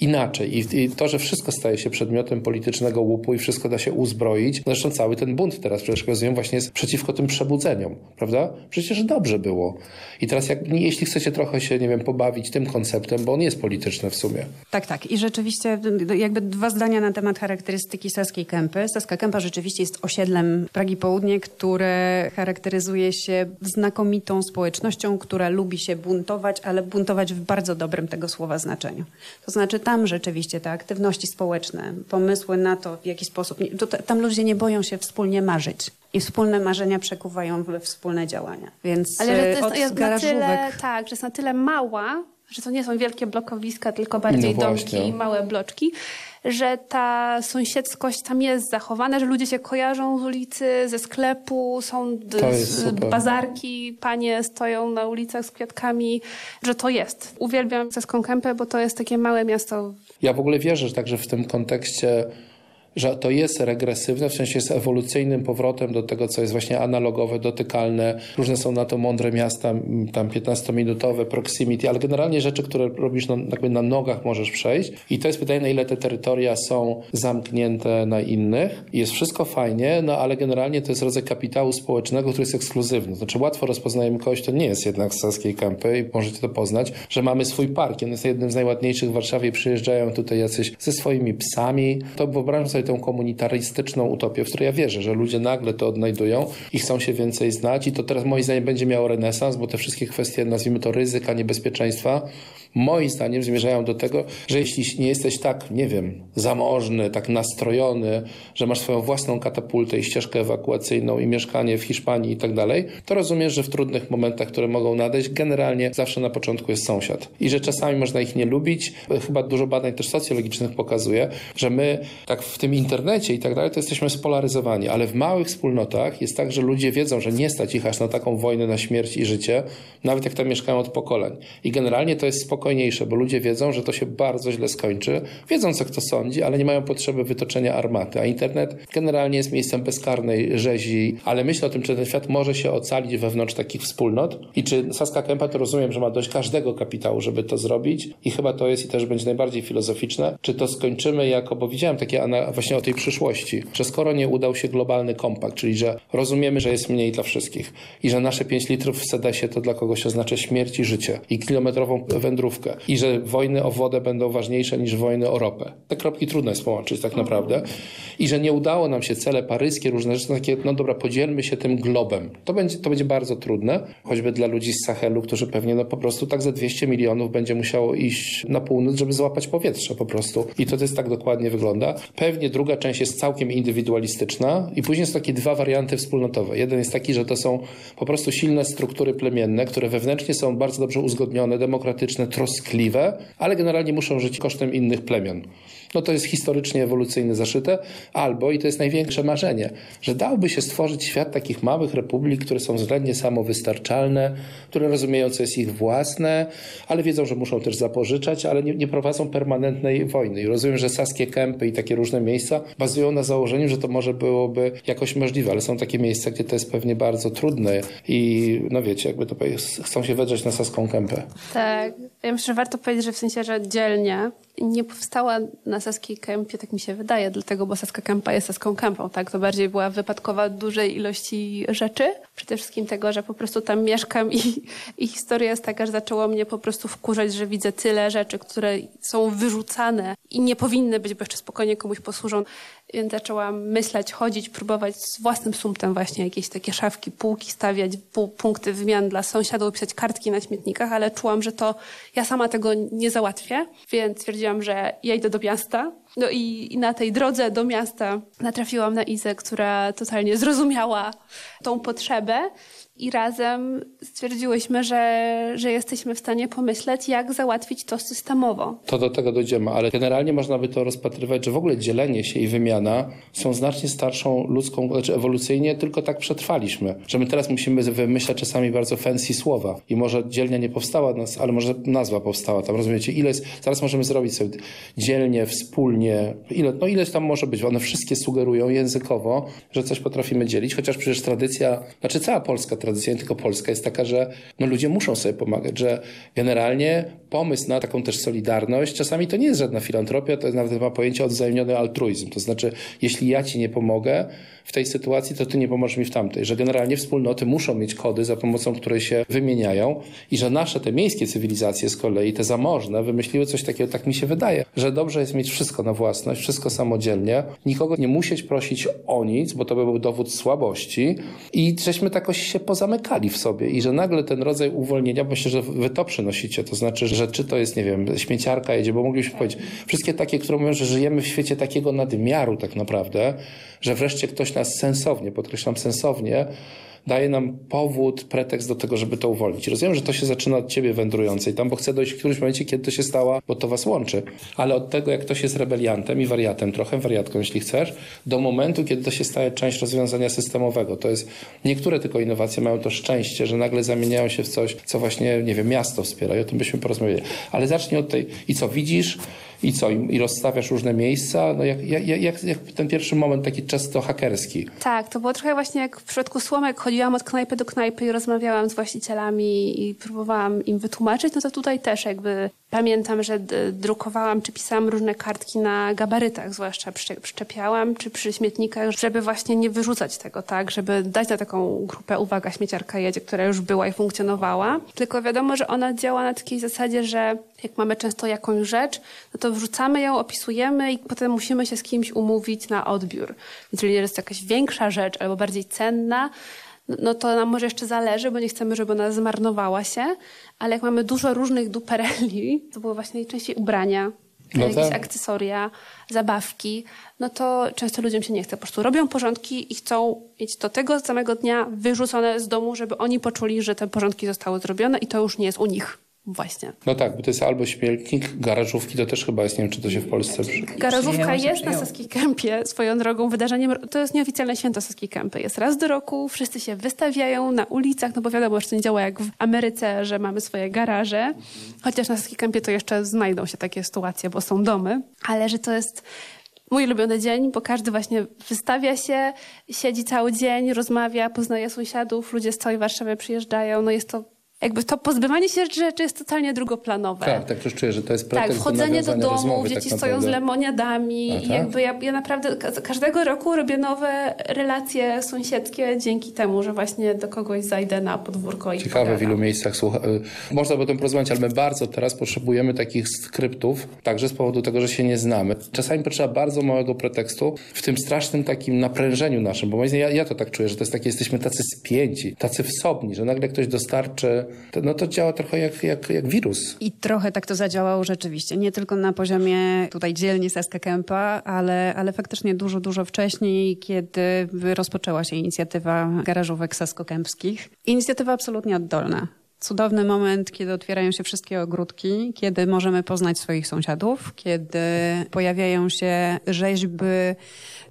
inaczej? I, I, to, że wszystko staje się przedmiotem politycznego łupu i wszystko da się uzbroić. Zresztą cały ten bunt teraz, przecież rozumiem, właśnie jest przeciwko tym przebudzeniom, prawda? Przecież dobrze było. I teraz jak, jeśli chcecie trochę się, nie wiem, pobawić tym konceptem, bo on jest polityczny w sumie. Tak, tak. I rzeczywiście jakby dwa zdania na temat charakterystyki Saskiej Kępy. Saska Kępa rzeczywiście jest osiedlem Pragi Południe, które charakteryzuje się znakomitą społecznością, która lubi się buntować, ale buntować w bardzo dobrym tego słowa znaczeniu. To znaczy tam rzeczywiście te aktywności społeczne, pomysły na to, w jaki sposób... To, tam ludzie nie boją się wspólnie marzyć. I wspólne marzenia przekuwają we wspólne działania. Więc Ale że to jest, od jest na tyle, tak, że jest na tyle mała, że to nie są wielkie blokowiska, tylko bardziej No domki i małe bloczki, że ta sąsiedzkość tam jest zachowana, że ludzie się kojarzą z ulicy, ze sklepu, są bazarki, panie stoją na ulicach z kwiatkami, że to jest. Uwielbiam Saską Kępę, bo to jest takie małe miasto Ja w ogóle wierzę że także w tym kontekście że to jest regresywne, w sensie jest ewolucyjnym powrotem do tego, co jest właśnie analogowe, dotykalne. Różne są na to mądre miasta, tam 15-minutowe, proximity, ale generalnie rzeczy, które robisz na, jakby na nogach możesz przejść. I to jest pytanie, na ile te terytoria są zamknięte na innych. Jest wszystko fajnie, no ale generalnie to jest rodzaj kapitału społecznego, który jest ekskluzywny. Znaczy łatwo rozpoznajemy kogoś, to nie jest jednak z Saskiej Kępy i możecie to poznać, że mamy swój park. On jest jednym z najładniejszych w Warszawie. Przyjeżdżają tutaj jacyś ze swoimi psami. To wyobrażam sobie sobie tę komunitarystyczną utopię, w której ja wierzę, że ludzie nagle to odnajdują i chcą się więcej znać i to teraz moim zdaniem będzie miało renesans, bo te wszystkie kwestie, nazwijmy to ryzyka, niebezpieczeństwa, moim zdaniem zmierzają do tego, że jeśli nie jesteś tak, nie wiem, zamożny, tak nastrojony, że masz swoją własną katapultę i ścieżkę ewakuacyjną i mieszkanie w Hiszpanii i tak dalej, to rozumiesz, że w trudnych momentach, które mogą nadejść, generalnie zawsze na początku jest sąsiad. I że czasami można ich nie lubić. Chyba dużo badań też socjologicznych pokazuje, że my tak w tym internecie i tak dalej, to jesteśmy spolaryzowani, ale w małych wspólnotach jest tak, że ludzie wiedzą, że nie stać ich aż na taką wojnę na śmierć i życie, nawet jak tam mieszkają od pokoleń. I generalnie to jest spokojniejsze, bo ludzie wiedzą, że to się bardzo źle skończy, wiedzą co kto sądzi, ale nie mają potrzeby wytoczenia armaty. A internet generalnie jest miejscem bezkarnej rzezi, ale myślę o tym, czy ten świat może się ocalić wewnątrz takich wspólnot i czy Saska Kępa to rozumiem, że ma dość każdego kapitału, żeby to zrobić i chyba to jest i też będzie najbardziej filozoficzne, czy to skończymy jako, bo widziałem takie właśnie o tej przyszłości, że skoro nie udał się globalny kompakt, czyli że rozumiemy, że jest mniej dla wszystkich i że nasze 5 litrów w sedesie to dla kogoś oznacza śmierć i życie i kilometrową wędrówkę i że wojny o wodę będą ważniejsze niż wojny o ropę. Te kropki trudno jest połączyć tak naprawdę i że nie udało nam się cele paryskie, różne rzeczy, takie, no dobra, podzielmy się tym globem. To będzie, to będzie bardzo trudne, choćby dla ludzi z Sahelu, którzy pewnie no po prostu tak za 200 milionów będzie musiało iść na północ, żeby złapać powietrze po prostu. I to jest tak dokładnie wygląda. Pewnie druga część jest całkiem indywidualistyczna i później są takie dwa warianty wspólnotowe. Jeden jest taki, że to są po prostu silne struktury plemienne, które wewnętrznie są bardzo dobrze uzgodnione, demokratyczne, troskliwe, ale generalnie muszą żyć kosztem innych plemion no to jest historycznie ewolucyjnie zaszyte, albo, i to jest największe marzenie, że dałby się stworzyć świat takich małych republik, które są względnie samowystarczalne, które rozumieją, co jest ich własne, ale wiedzą, że muszą też zapożyczać, ale nie, nie prowadzą permanentnej wojny. I rozumiem, że saskie kępy i takie różne miejsca bazują na założeniu, że to może byłoby jakoś możliwe, ale są takie miejsca, gdzie to jest pewnie bardzo trudne i no wiecie, jakby to chcą się wedrzeć na saską kępę. Tak. Ja myślę, że warto powiedzieć, że w sensie, że dzielnie nie powstała na Saskiej Kępie, tak mi się wydaje, dlatego, bo Saska Kępa jest Saską Kępą, tak? To bardziej była wypadkowa dużej ilości rzeczy. Przede wszystkim tego, że po prostu tam mieszkam i, i historia jest taka, że zaczęło mnie po prostu wkurzać, że widzę tyle rzeczy, które są wyrzucane i nie powinny być, bo jeszcze spokojnie komuś posłużą. Więc zaczęłam myśleć, chodzić, próbować z własnym sumptem właśnie jakieś takie szafki, półki stawiać, punkty wymian dla sąsiadów, pisać kartki na śmietnikach, ale czułam, że to ja sama tego nie załatwię, więc stwierdziłam, że ja idę do miasta. No i, i na tej drodze do miasta natrafiłam na Izę, która totalnie zrozumiała tą potrzebę i razem stwierdziłyśmy, że, że jesteśmy w stanie pomyśleć, jak załatwić to systemowo. To do tego dojdziemy, ale generalnie można by to rozpatrywać, że w ogóle dzielenie się i wymiana są znacznie starszą ludzką, znaczy ewolucyjnie tylko tak przetrwaliśmy, że my teraz musimy wymyślać czasami bardzo fancy słowa i może dzielnia nie powstała, ale może nazwa powstała tam, rozumiecie? Ile jest, zaraz możemy zrobić sobie dzielnie, wspólnie, ile, no ileś tam może być, one wszystkie sugerują językowo, że coś potrafimy dzielić, chociaż przecież tradycja, znaczy cała polska tradycja tradycja, nie tylko polska, jest taka, że no, ludzie muszą sobie pomagać, że generalnie pomysł na taką też solidarność, czasami to nie jest żadna filantropia, to jest nawet ma pojęcie odwzajemniony altruizm. To znaczy, jeśli ja ci nie pomogę w tej sytuacji, to ty nie pomożesz mi w tamtej. Że generalnie wspólnoty muszą mieć kody, za pomocą której się wymieniają i że nasze te miejskie cywilizacje z kolei, te zamożne, wymyśliły coś takiego, tak mi się wydaje, że dobrze jest mieć wszystko na własność, wszystko samodzielnie, nikogo nie musieć prosić o nic, bo to by był dowód słabości i żeśmy tak się pozamykali w sobie i że nagle ten rodzaj uwolnienia, myślę, że wy to przynosicie, to znaczy, że czy to jest, nie wiem, śmieciarka jedzie, bo moglibyśmy powiedzieć, wszystkie takie, które mówią, że żyjemy w świecie takiego nadmiaru tak naprawdę, że wreszcie ktoś nas sensownie, podkreślam sensownie, daje nam powód, pretekst do tego, żeby to uwolnić. Rozumiem, że to się zaczyna od ciebie wędrującej tam, bo chcę dojść w którymś momencie, kiedy to się stała, bo to was łączy. Ale od tego, jak ktoś jest rebeliantem i wariatem, trochę wariatką, jeśli chcesz, do momentu, kiedy to się staje część rozwiązania systemowego. To jest, niektóre tylko innowacje mają to szczęście, że nagle zamieniają się w coś, co właśnie, nie wiem, miasto wspiera i o tym byśmy porozmawiali. Ale zacznij od tej, i co widzisz, I co? I, rozstawiasz różne miejsca? No jak, jak, jak, jak ten pierwszy moment taki często hakerski? Tak, to było trochę właśnie jak w przypadku Słomek chodziłam od knajpy do knajpy i rozmawiałam z właścicielami i próbowałam im wytłumaczyć, no to tutaj też jakby pamiętam, że drukowałam czy pisałam różne kartki na gabarytach, zwłaszcza przyczepiałam, czy przy śmietnikach, żeby właśnie nie wyrzucać tego, tak, żeby dać na taką grupę uwaga, śmieciarka jedzie, która już była i funkcjonowała. Tylko wiadomo, że ona działa na takiej zasadzie, że jak mamy często jakąś rzecz, no to wrzucamy ją, opisujemy i potem musimy się z kimś umówić na odbiór. Jeżeli jest to jakaś większa rzecz albo bardziej cenna, no, no to nam może jeszcze zależy, bo nie chcemy, żeby ona zmarnowała się, ale jak mamy dużo różnych dupereli, to było właśnie najczęściej ubrania, no jakieś tak. akcesoria, zabawki, no to często ludziom się nie chce. Po prostu robią porządki i chcą mieć do tego samego dnia wyrzucone z domu, żeby oni poczuli, że te porządki zostały zrobione i to już nie jest u nich. Właśnie. No tak, bo to jest albo śmielnik, garażówki to też chyba jest, nie wiem, czy to się w Polsce przy... Garażówka jest na Saskiej Kępie swoją drogą wydarzeniem, to jest nieoficjalne święto Saskiej Kępy. Jest raz do roku, wszyscy się wystawiają na ulicach, no bo wiadomo, że to nie działa jak w Ameryce, że mamy swoje garaże, chociaż na Saskiej Kępie to jeszcze znajdą się takie sytuacje, bo są domy, ale że to jest mój ulubiony dzień, bo każdy właśnie wystawia się, siedzi cały dzień, rozmawia, poznaje sąsiadów, ludzie z całej Warszawy przyjeżdżają, no jest to jakby to pozbywanie się rzeczy jest totalnie drugoplanowe. Tak, tak też czuję, że to jest pretekst Tak, wchodzenie do, do domu, rozmowy, dzieci tak stoją z lemoniadami. tak? jakby ja, ja naprawdę każdego roku robię nowe relacje sąsiedzkie dzięki temu, że właśnie do kogoś zajdę na podwórko i Ciekawe pogadam. w ilu miejscach słucha... Y, można by o tym porozmawiać, ale my bardzo teraz potrzebujemy takich skryptów, także z powodu tego, że się nie znamy. Czasami potrzeba bardzo małego pretekstu w tym strasznym takim naprężeniu naszym, bo ja, ja to tak czuję, że to jest takie, jesteśmy tacy spięci, tacy wsobni, że nagle ktoś dostarczy no to działa trochę jak, jak, jak wirus. I trochę tak to zadziałało rzeczywiście. Nie tylko na poziomie tutaj dzielni Saska Kępa, ale, ale faktycznie dużo, dużo wcześniej, kiedy rozpoczęła się inicjatywa garażówek saskokępskich. Inicjatywa absolutnie oddolna. Cudowny moment, kiedy otwierają się wszystkie ogródki, kiedy możemy poznać swoich sąsiadów, kiedy pojawiają się rzeźby,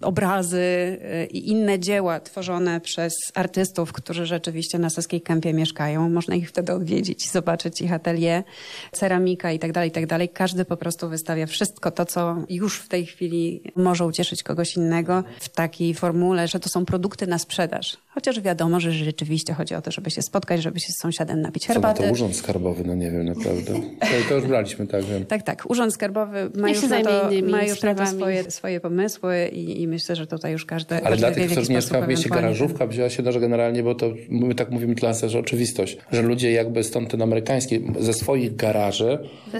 obrazy y, i inne dzieła tworzone przez artystów, którzy rzeczywiście na Saskiej Kępie mieszkają. Można ich wtedy odwiedzić, zobaczyć ich atelier, ceramika i tak dalej, i tak. Każdy po prostu wystawia wszystko to, co już w tej chwili może ucieszyć kogoś innego w takiej formule, że to są produkty na sprzedaż. Chociaż wiadomo, że rzeczywiście chodzi o to, żeby się spotkać, żeby się z sąsiadem napić herbaty. Co to urząd skarbowy? No nie wiem, naprawdę. To, to już braliśmy, tak wiem. Tak, tak. Urząd skarbowy ma już, na to, ma już na to swoje, swoje pomysły i, i myślę, że tutaj już każdy Ale każdy dla tych, którzy mieszkają w mieście garażówka wzięła się że generalnie, bo to my tak mówimy dla nas, że oczywistość, że ludzie jakby stąd ten amerykański ze swoich garaży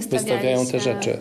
wystawiają te rzeczy.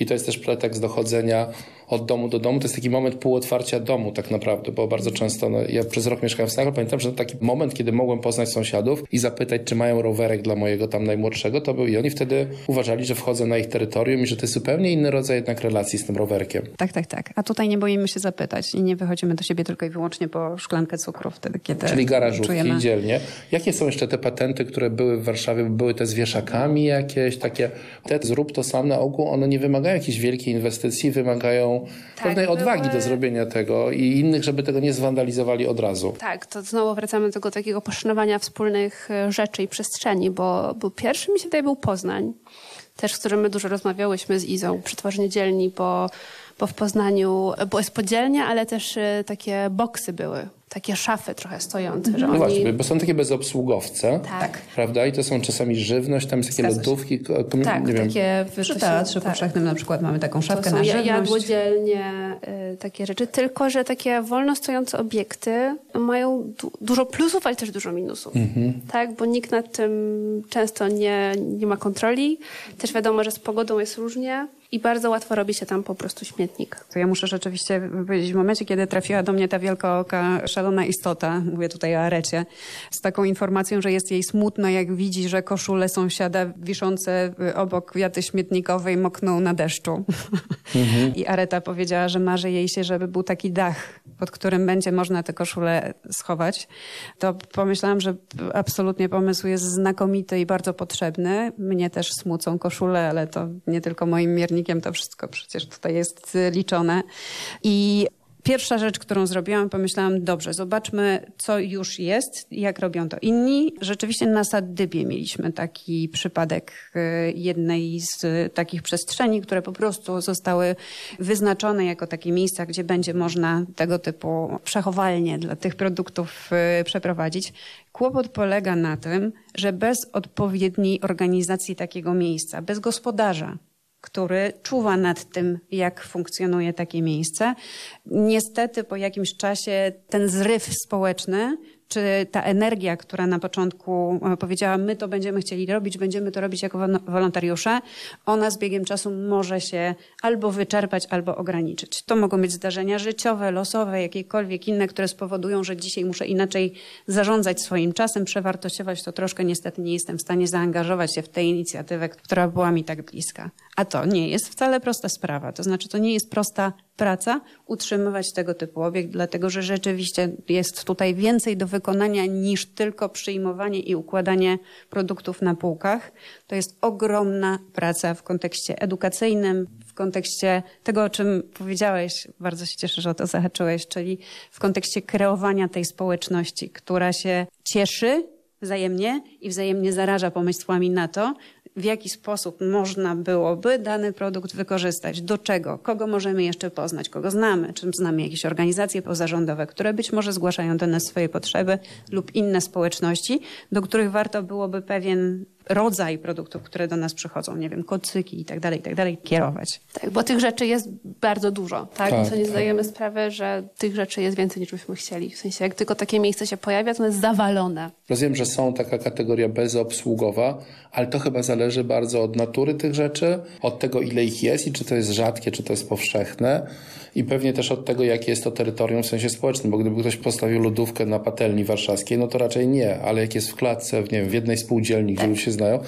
I to jest też pretekst dochodzenia od domu do domu. To jest taki moment półotwarcia domu tak naprawdę, bo bardzo często, no, ja przez rok mieszkałem w Stanach, pamiętam, że taki moment, kiedy mogłem poznać sąsiadów i zapytać, czy mają rowerek dla mojego tam najmłodszego, to był i oni wtedy uważali, że wchodzę na ich terytorium i że to jest zupełnie inny rodzaj jednak relacji z tym rowerkiem. Tak, tak, tak. A tutaj nie boimy się zapytać i nie wychodzimy do siebie tylko i wyłącznie po szklankę cukru wtedy, kiedy Czyli garażówki czujemy... dzielnie. Jakie są jeszcze te patenty, które były w Warszawie? Były te z wieszakami jakieś, takie, te zrób to sam na ogół, one nie wymagają jakiejś wielkiej inwestycji, wymagają tak, pewnej odwagi były... do zrobienia tego i innych, żeby tego nie zwandalizowali od razu. Tak, to znowu wracamy do tego takiego poszanowania wspólnych e, rzeczy i przestrzeni, bo, bo pierwszy mi się tutaj był Poznań, też z którym my dużo rozmawiałyśmy z Izą przy tworzeniu dzielni, bo, bo w Poznaniu była podzielnia, ale też e, takie boksy były takie szafy trochę stojące. Że no oni... właśnie, bo są takie bezobsługowce, tak. prawda? I to są czasami żywność, tam jest takie lodówki. Tak, nie takie wiem. Przy teatrze tak. powszechnym na przykład mamy taką szafkę to na żywność. jadłodzielnie, y, takie rzeczy. Tylko, że takie wolno stojące obiekty mają du dużo plusów, ale też dużo minusów. Mhm. Tak, bo nikt nad tym często nie, nie ma kontroli. Też wiadomo, że z pogodą jest różnie i bardzo łatwo robi się tam po prostu śmietnik. To ja muszę rzeczywiście powiedzieć, w momencie, kiedy trafiła do mnie ta wielka oka szalona istota, mówię tutaj o arecie, z taką informacją, że jest jej smutno, jak widzi, że koszule sąsiada wiszące obok wiaty śmietnikowej mokną na deszczu. Mhm. I Areta powiedziała, że marzy jej się, żeby był taki dach, pod którym będzie można te koszule schować. To pomyślałam, że absolutnie pomysł jest znakomity i bardzo potrzebny. Mnie też smucą koszule, ale to nie tylko moim miernikiem to wszystko przecież tutaj jest liczone. I Pierwsza rzecz, którą zrobiłam, pomyślałam, dobrze, zobaczmy, co już jest, jak robią to inni. Rzeczywiście na Saddybie mieliśmy taki przypadek y, jednej z takich przestrzeni, które po prostu zostały wyznaczone jako takie miejsca, gdzie będzie można tego typu przechowalnie dla tych produktów y, przeprowadzić. Kłopot polega na tym, że bez odpowiedniej organizacji takiego miejsca, bez gospodarza, który czuwa nad tym, jak funkcjonuje takie miejsce. Niestety po jakimś czasie ten zryw społeczny czy ta energia, która na początku e, powiedziała, my to będziemy chcieli robić, będziemy to robić jako wolontariusze, ona z biegiem czasu może się albo wyczerpać, albo ograniczyć. To mogą być zdarzenia życiowe, losowe, jakiekolwiek inne, które spowodują, że dzisiaj muszę inaczej zarządzać swoim czasem, przewartościować to troszkę. Niestety nie jestem w stanie zaangażować się w tę inicjatywę, która była mi tak bliska. A to nie jest wcale prosta sprawa. To znaczy, to nie jest prosta praca utrzymywać tego typu obiekt, dlatego że rzeczywiście jest tutaj więcej do wykonania niż tylko przyjmowanie i układanie produktów na półkach. To jest ogromna praca w kontekście edukacyjnym, w kontekście tego, o czym powiedziałeś, bardzo się cieszę, że o to zahaczyłeś, czyli w kontekście kreowania tej społeczności, która się cieszy wzajemnie i wzajemnie zaraża pomysłami na to, w jaki sposób można byłoby dany produkt wykorzystać, do czego, kogo możemy jeszcze poznać, kogo znamy, czym znamy jakieś organizacje pozarządowe, które być może zgłaszają do nas swoje potrzeby lub inne społeczności, do których warto byłoby pewien rodzaj produktów, które do nas przychodzą, nie wiem, kocyki i tak dalej, i tak dalej, kierować. Tak, bo tych rzeczy jest bardzo dużo, tak? Tak, My sobie nie tak. zdajemy sprawy, że tych rzeczy jest więcej niż byśmy chcieli. W sensie, jak tylko takie miejsce się pojawia, to jest zawalone. Rozumiem, że są taka kategoria bezobsługowa, ale to chyba zależy bardzo od natury tych rzeczy, od tego, ile ich jest i czy to jest rzadkie, czy to jest powszechne. I pewnie też od tego, jakie jest to terytorium w sensie społecznym, bo gdyby ktoś postawił lodówkę na patelni warszawskiej, no to raczej nie, ale jak jest w klatce, w, nie wiem, w jednej spółdzielni, gdzie ludzie się znają,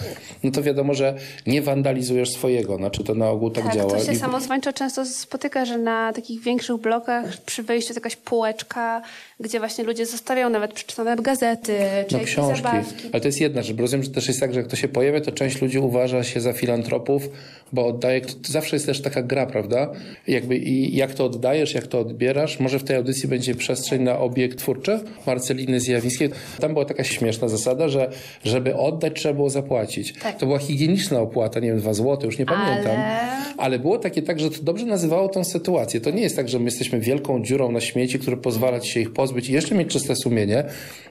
no to wiadomo, że nie wandalizujesz swojego, znaczy to na ogół tak, Tak, działa. to się I- samozwańczo często spotyka, że na takich większych blokach przy wejściu jest jakaś półeczka, gdzie właśnie ludzie zostawiają nawet przeczytane gazety, czy No książki. zabawki. Ale to jest jedna rzecz. bo Rozumiem, że też jest tak, że jak to się pojawia, to część ludzi uważa się za filantropów, bo oddaje. To zawsze jest też taka gra, prawda? Jakby i jak to oddajesz, jak to odbierasz. Może w tej audycji będzie przestrzeń na obiekt twórczy Marceliny Zjawiskiej. Tam była taka śmieszna zasada, że żeby oddać, trzeba było zapłacić. Tak. To była higieniczna opłata, nie wiem, dwa złote, już nie pamiętam. Ale- Ale było takie tak, że to dobrze nazywało tą sytuację. To nie jest tak, że my jesteśmy wielką dziurą na śmieci, które pozwala ci się ich pozbyć i jeszcze mieć czyste sumienie,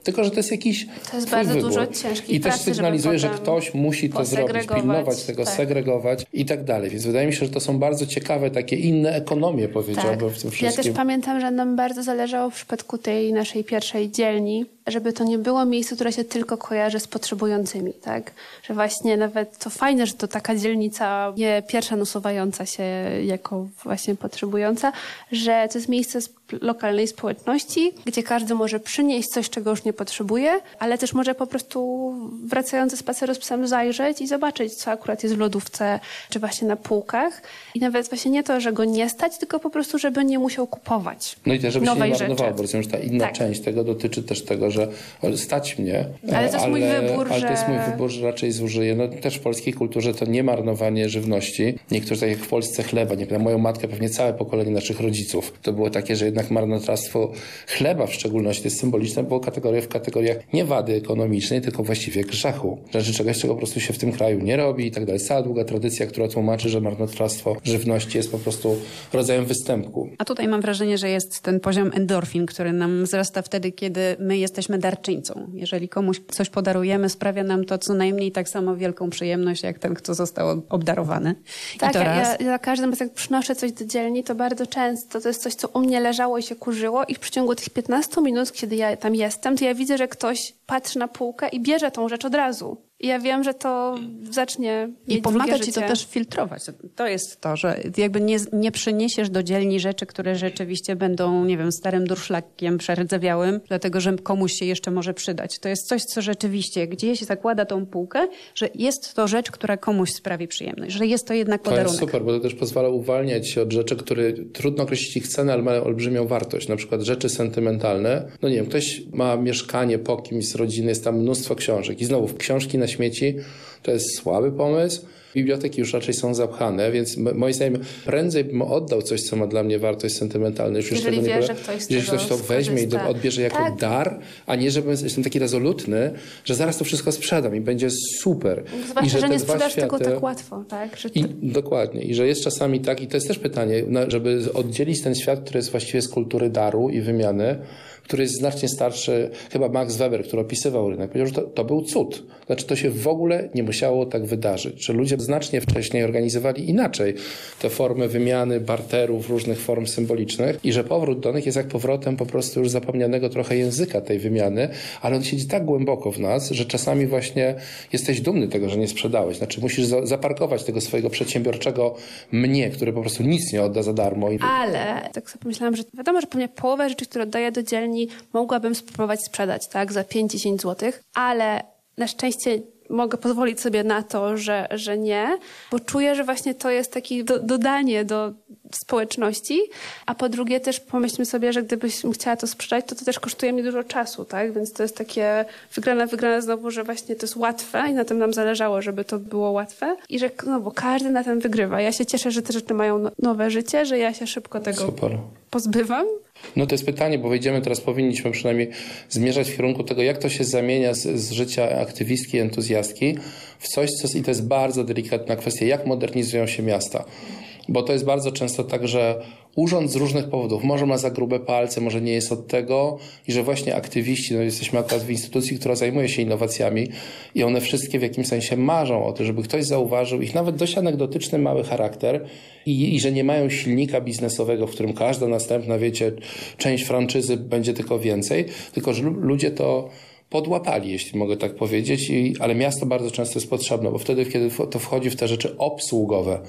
tylko że to jest jakiś To jest bardzo wybór. dużo ciężkiej I też sygnalizuje, że ktoś musi to zrobić, pilnować tego, tak. segregować i tak dalej. Więc wydaje mi się, że to są bardzo ciekawe takie inne ekonomie, powiedziałbym, w tym Ja wszystkim. też pamiętam, że nam bardzo zależało w przypadku tej naszej pierwszej dzielni, żeby to nie było miejsce, które się tylko kojarzy z potrzebującymi, tak? Że właśnie nawet to fajne, że to taka dzielnica, nie pierwsza nasuwająca się jako właśnie potrzebująca, że to jest miejsce z lokalnej społeczności, gdzie każdy może przynieść coś, czego już nie potrzebuje, ale też może po prostu wracając ze spaceru z psem zajrzeć i zobaczyć, co akurat jest w lodówce, czy właśnie na półkach. I nawet właśnie nie to, że go nie stać, tylko po prostu, żeby nie musiał kupować No i też, żeby się nie nowej marnowało, bo rozumiem, że ta inna Tak. część tego dotyczy też tego, że o, stać mnie. Ale to jest mój wybór, Ale to jest że- mój wybór, że raczej zużyję. No też w polskiej kulturze to nie marnowanie żywności. Niektórzy, tak jak w Polsce chleba, nie wiem, moją matkę, pewnie całe pokolenie naszych rodziców, to było takie, że jednak marnotrawstwo chleba w szczególności, jest symboliczne, było kategoria w kategoriach nie wady ekonomicznej, tylko właściwie grzechu. Rzeczy czegoś, czego po prostu się w tym kraju nie robi i tak dalej. Cała długa tradycja, która tłumaczy, że marnotrawstwo żywności jest po prostu rodzajem występku. A tutaj mam wrażenie, że jest ten poziom endorfin, który nam wzrasta wtedy, kiedy my jesteśmy darczyńcą. Jeżeli komuś coś podarujemy, sprawia nam to co najmniej tak samo wielką przyjemność, jak ten, kto został obdarowany. Tak, ja, ja za każdym razem, jak przynoszę coś do dzielni, to bardzo często to jest coś, co u mnie leżało i się kurzyło i w przeciągu tych 15 minut, kiedy ja tam jestem, to ja widzę, że ktoś patrzy na półkę i bierze tą rzecz od razu. I ja wiem, że to zacznie I mieć pomaga drugie ci to też filtrować. To jest to, że jakby nie, nie przyniesiesz do dzielni rzeczy, które rzeczywiście będą, nie wiem, starym durszlakiem przerdzewiałym, dlatego że komuś się jeszcze może przydać. To jest coś, co rzeczywiście gdzieś zakłada tą półkę, że jest to rzecz, która komuś sprawi przyjemność, że jest to jednak To jest podarunek. super, bo to też pozwala uwalniać się od rzeczy, które trudno określić ich cenę, ale mają olbrzymią wartość. Na przykład rzeczy sentymentalne. No nie wiem, ktoś ma mieszkanie po kimś z rodziny, jest tam mnóstwo książek i znowu książki na śmieci to jest słaby pomysł. Biblioteki już raczej są zapchane, więc moim zdaniem prędzej bym oddał coś, co ma dla mnie wartość sentymentalną. Już jeżeli tego wie, że ktoś, jeżeli ktoś to weźmie i odbierze jako tak. dar, a nie, że jestem taki rezolutny, że zaraz to wszystko sprzedam i będzie super. Zwłaszcza, I że, że nie sprzedasz światy... tego tak łatwo. Tak? Że I, dokładnie. I że jest czasami tak, i to jest też pytanie, żeby oddzielić ten świat, który jest właściwie z kultury daru i wymiany, który jest znacznie starszy, chyba Max Weber, który opisywał rynek, powiedział, że to, to był cud. Znaczy to się w ogóle nie musiało tak wydarzyć, że ludzie znacznie wcześniej organizowali inaczej te formy wymiany, barterów, różnych form symbolicznych i że powrót do nich jest jak powrotem po prostu już zapomnianego trochę języka tej wymiany, ale on siedzi tak głęboko w nas, że czasami właśnie jesteś dumny tego, że nie sprzedałeś. Znaczy musisz za zaparkować tego swojego przedsiębiorczego mnie, który po prostu nic nie odda za darmo. Ale tak sobie pomyślałam, że wiadomo, że pewnie połowę rzeczy, które oddaję do dzielni mogłabym spróbować sprzedać, tak, za 5-10 zł, ale na szczęście mogę pozwolić sobie na to, że, że nie, bo czuję, że właśnie to jest takie do, dodanie do społeczności, a po drugie też pomyślmy sobie, że gdybyś chciała to sprzedać, to to też kosztuje mi dużo czasu, tak? Więc to jest takie wygrane, wygrane znowu, że właśnie to jest łatwe i na tym nam zależało, żeby to było łatwe i że no bo każdy na tym wygrywa. Ja się cieszę, że te rzeczy mają nowe życie, że ja się szybko tego Super. pozbywam. No to jest pytanie, bo wejdziemy teraz, powinniśmy przynajmniej zmierzać w kierunku tego, jak to się zamienia z, z życia aktywistki, entuzjastki w coś, co, i to jest bardzo delikatna kwestia, jak modernizują się miasta. Bo to jest bardzo często tak, że urząd z różnych powodów, może ma za grube palce, może nie jest od tego i że właśnie aktywiści, no jesteśmy akurat w instytucji, która zajmuje się innowacjami i one wszystkie w jakimś sensie marzą o tym, żeby ktoś zauważył ich nawet dość anegdotyczny mały charakter i, i że nie mają silnika biznesowego, w którym każda następna, wiecie, część franczyzy będzie tylko więcej, tylko że ludzie to podłapali, jeśli mogę tak powiedzieć, I, ale miasto bardzo często jest potrzebne, bo wtedy, kiedy to wchodzi w te rzeczy obsługowe,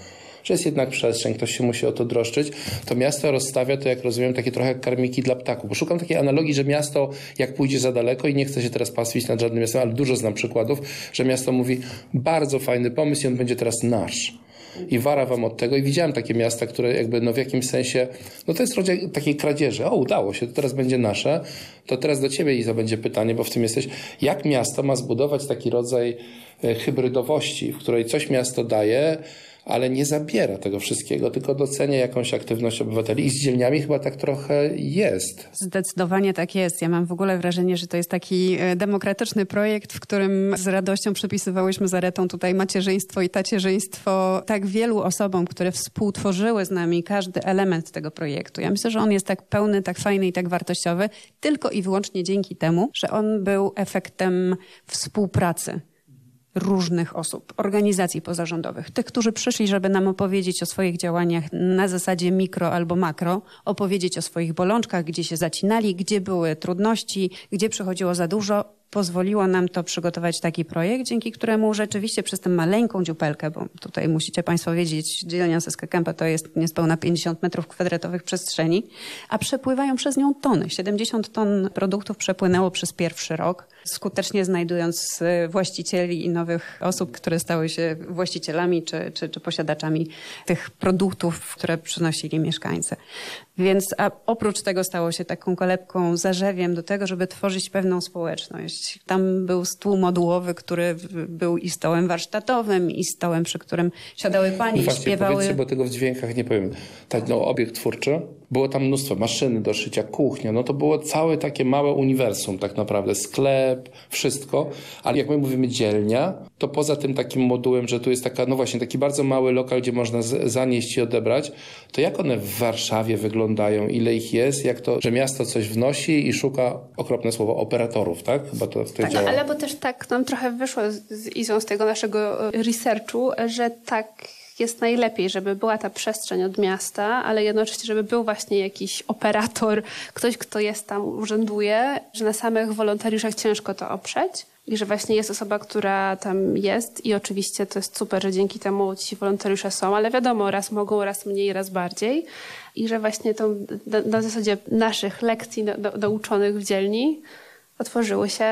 że jest jednak przestrzeń, ktoś się musi o to droszczyć, to miasto rozstawia to, jak rozumiem, takie trochę karmiki dla ptaków. Bo szukam takiej analogii, że miasto jak pójdzie za daleko i nie chcę się teraz pastwić nad żadnym miastem, ale dużo znam przykładów, że miasto mówi bardzo fajny pomysł i on będzie teraz nasz i wara wam od tego. I widziałem takie miasta, które jakby no w jakimś sensie, no to jest rodzaj takiej kradzieży. O, udało się, to teraz będzie nasze. To teraz do ciebie, Iza, będzie pytanie, bo w tym jesteś. Jak miasto ma zbudować taki rodzaj hybrydowości, w której coś miasto daje, ale nie zabiera tego wszystkiego, tylko docenia jakąś aktywność obywateli. I z dzielniami chyba tak trochę jest. Zdecydowanie tak jest. Ja mam w ogóle wrażenie, że to jest taki demokratyczny projekt, w którym z radością przypisywałyśmy z Aretą tutaj macierzyństwo i tacierzyństwo tak wielu osobom, które współtworzyły z nami każdy element tego projektu. Ja myślę, że on jest tak pełny, tak fajny i tak wartościowy, tylko i wyłącznie dzięki temu, że on był efektem współpracy różnych osób, organizacji pozarządowych, tych, którzy przyszli, żeby nam opowiedzieć o swoich działaniach na zasadzie mikro albo makro, opowiedzieć o swoich bolączkach, gdzie się zacinali, gdzie były trudności, gdzie przychodziło za dużo, pozwoliło nam to przygotować taki projekt, dzięki któremu rzeczywiście przez tę maleńką dziupelkę, bo tutaj musicie Państwo wiedzieć, dzielnia Seska Kępa to jest niespełna 50 metrów kwadratowych przestrzeni, a przepływają przez nią tony. 70 ton produktów przepłynęło przez pierwszy rok, skutecznie znajdując właścicieli i nowych osób, które stały się właścicielami czy, czy, czy posiadaczami tych produktów, które przynosili mieszkańcy. Więc a oprócz tego stało się taką kolebką, zarzewiem do tego, żeby tworzyć pewną społeczność. Tam był stół modułowy, który był i stołem warsztatowym, i stołem, przy którym siadały panie no i śpiewały. Powiedzcie, bo tego w dźwiękach nie powiem. Tak, no obiekt twórczy. Było tam mnóstwo maszyny do szycia, kuchnia. No to było całe takie małe uniwersum tak naprawdę. Sklep, wszystko. Ale jak my mówimy dzielnia, to poza tym takim modułem, że tu jest taka, no właśnie, taki bardzo mały lokal, gdzie można zanieść i odebrać, to jak one w Warszawie wyglądają? Ile ich jest? Jak to, że miasto coś wnosi i szuka, okropne słowo, operatorów, tak? Chyba to w tej tak, działa. ale bo też tak nam trochę wyszło z, z Izą z tego naszego researchu, że tak jest najlepiej, żeby była ta przestrzeń od miasta, ale jednocześnie, żeby był właśnie jakiś operator, ktoś, kto jest tam, urzęduje, że na samych wolontariuszach ciężko to oprzeć i że właśnie jest osoba, która tam jest. I oczywiście to jest super, że dzięki temu ci wolontariusze są, ale wiadomo, raz mogą, raz mniej, raz bardziej. I że właśnie to na, zasadzie naszych lekcji do, do, w dzielni otworzyły się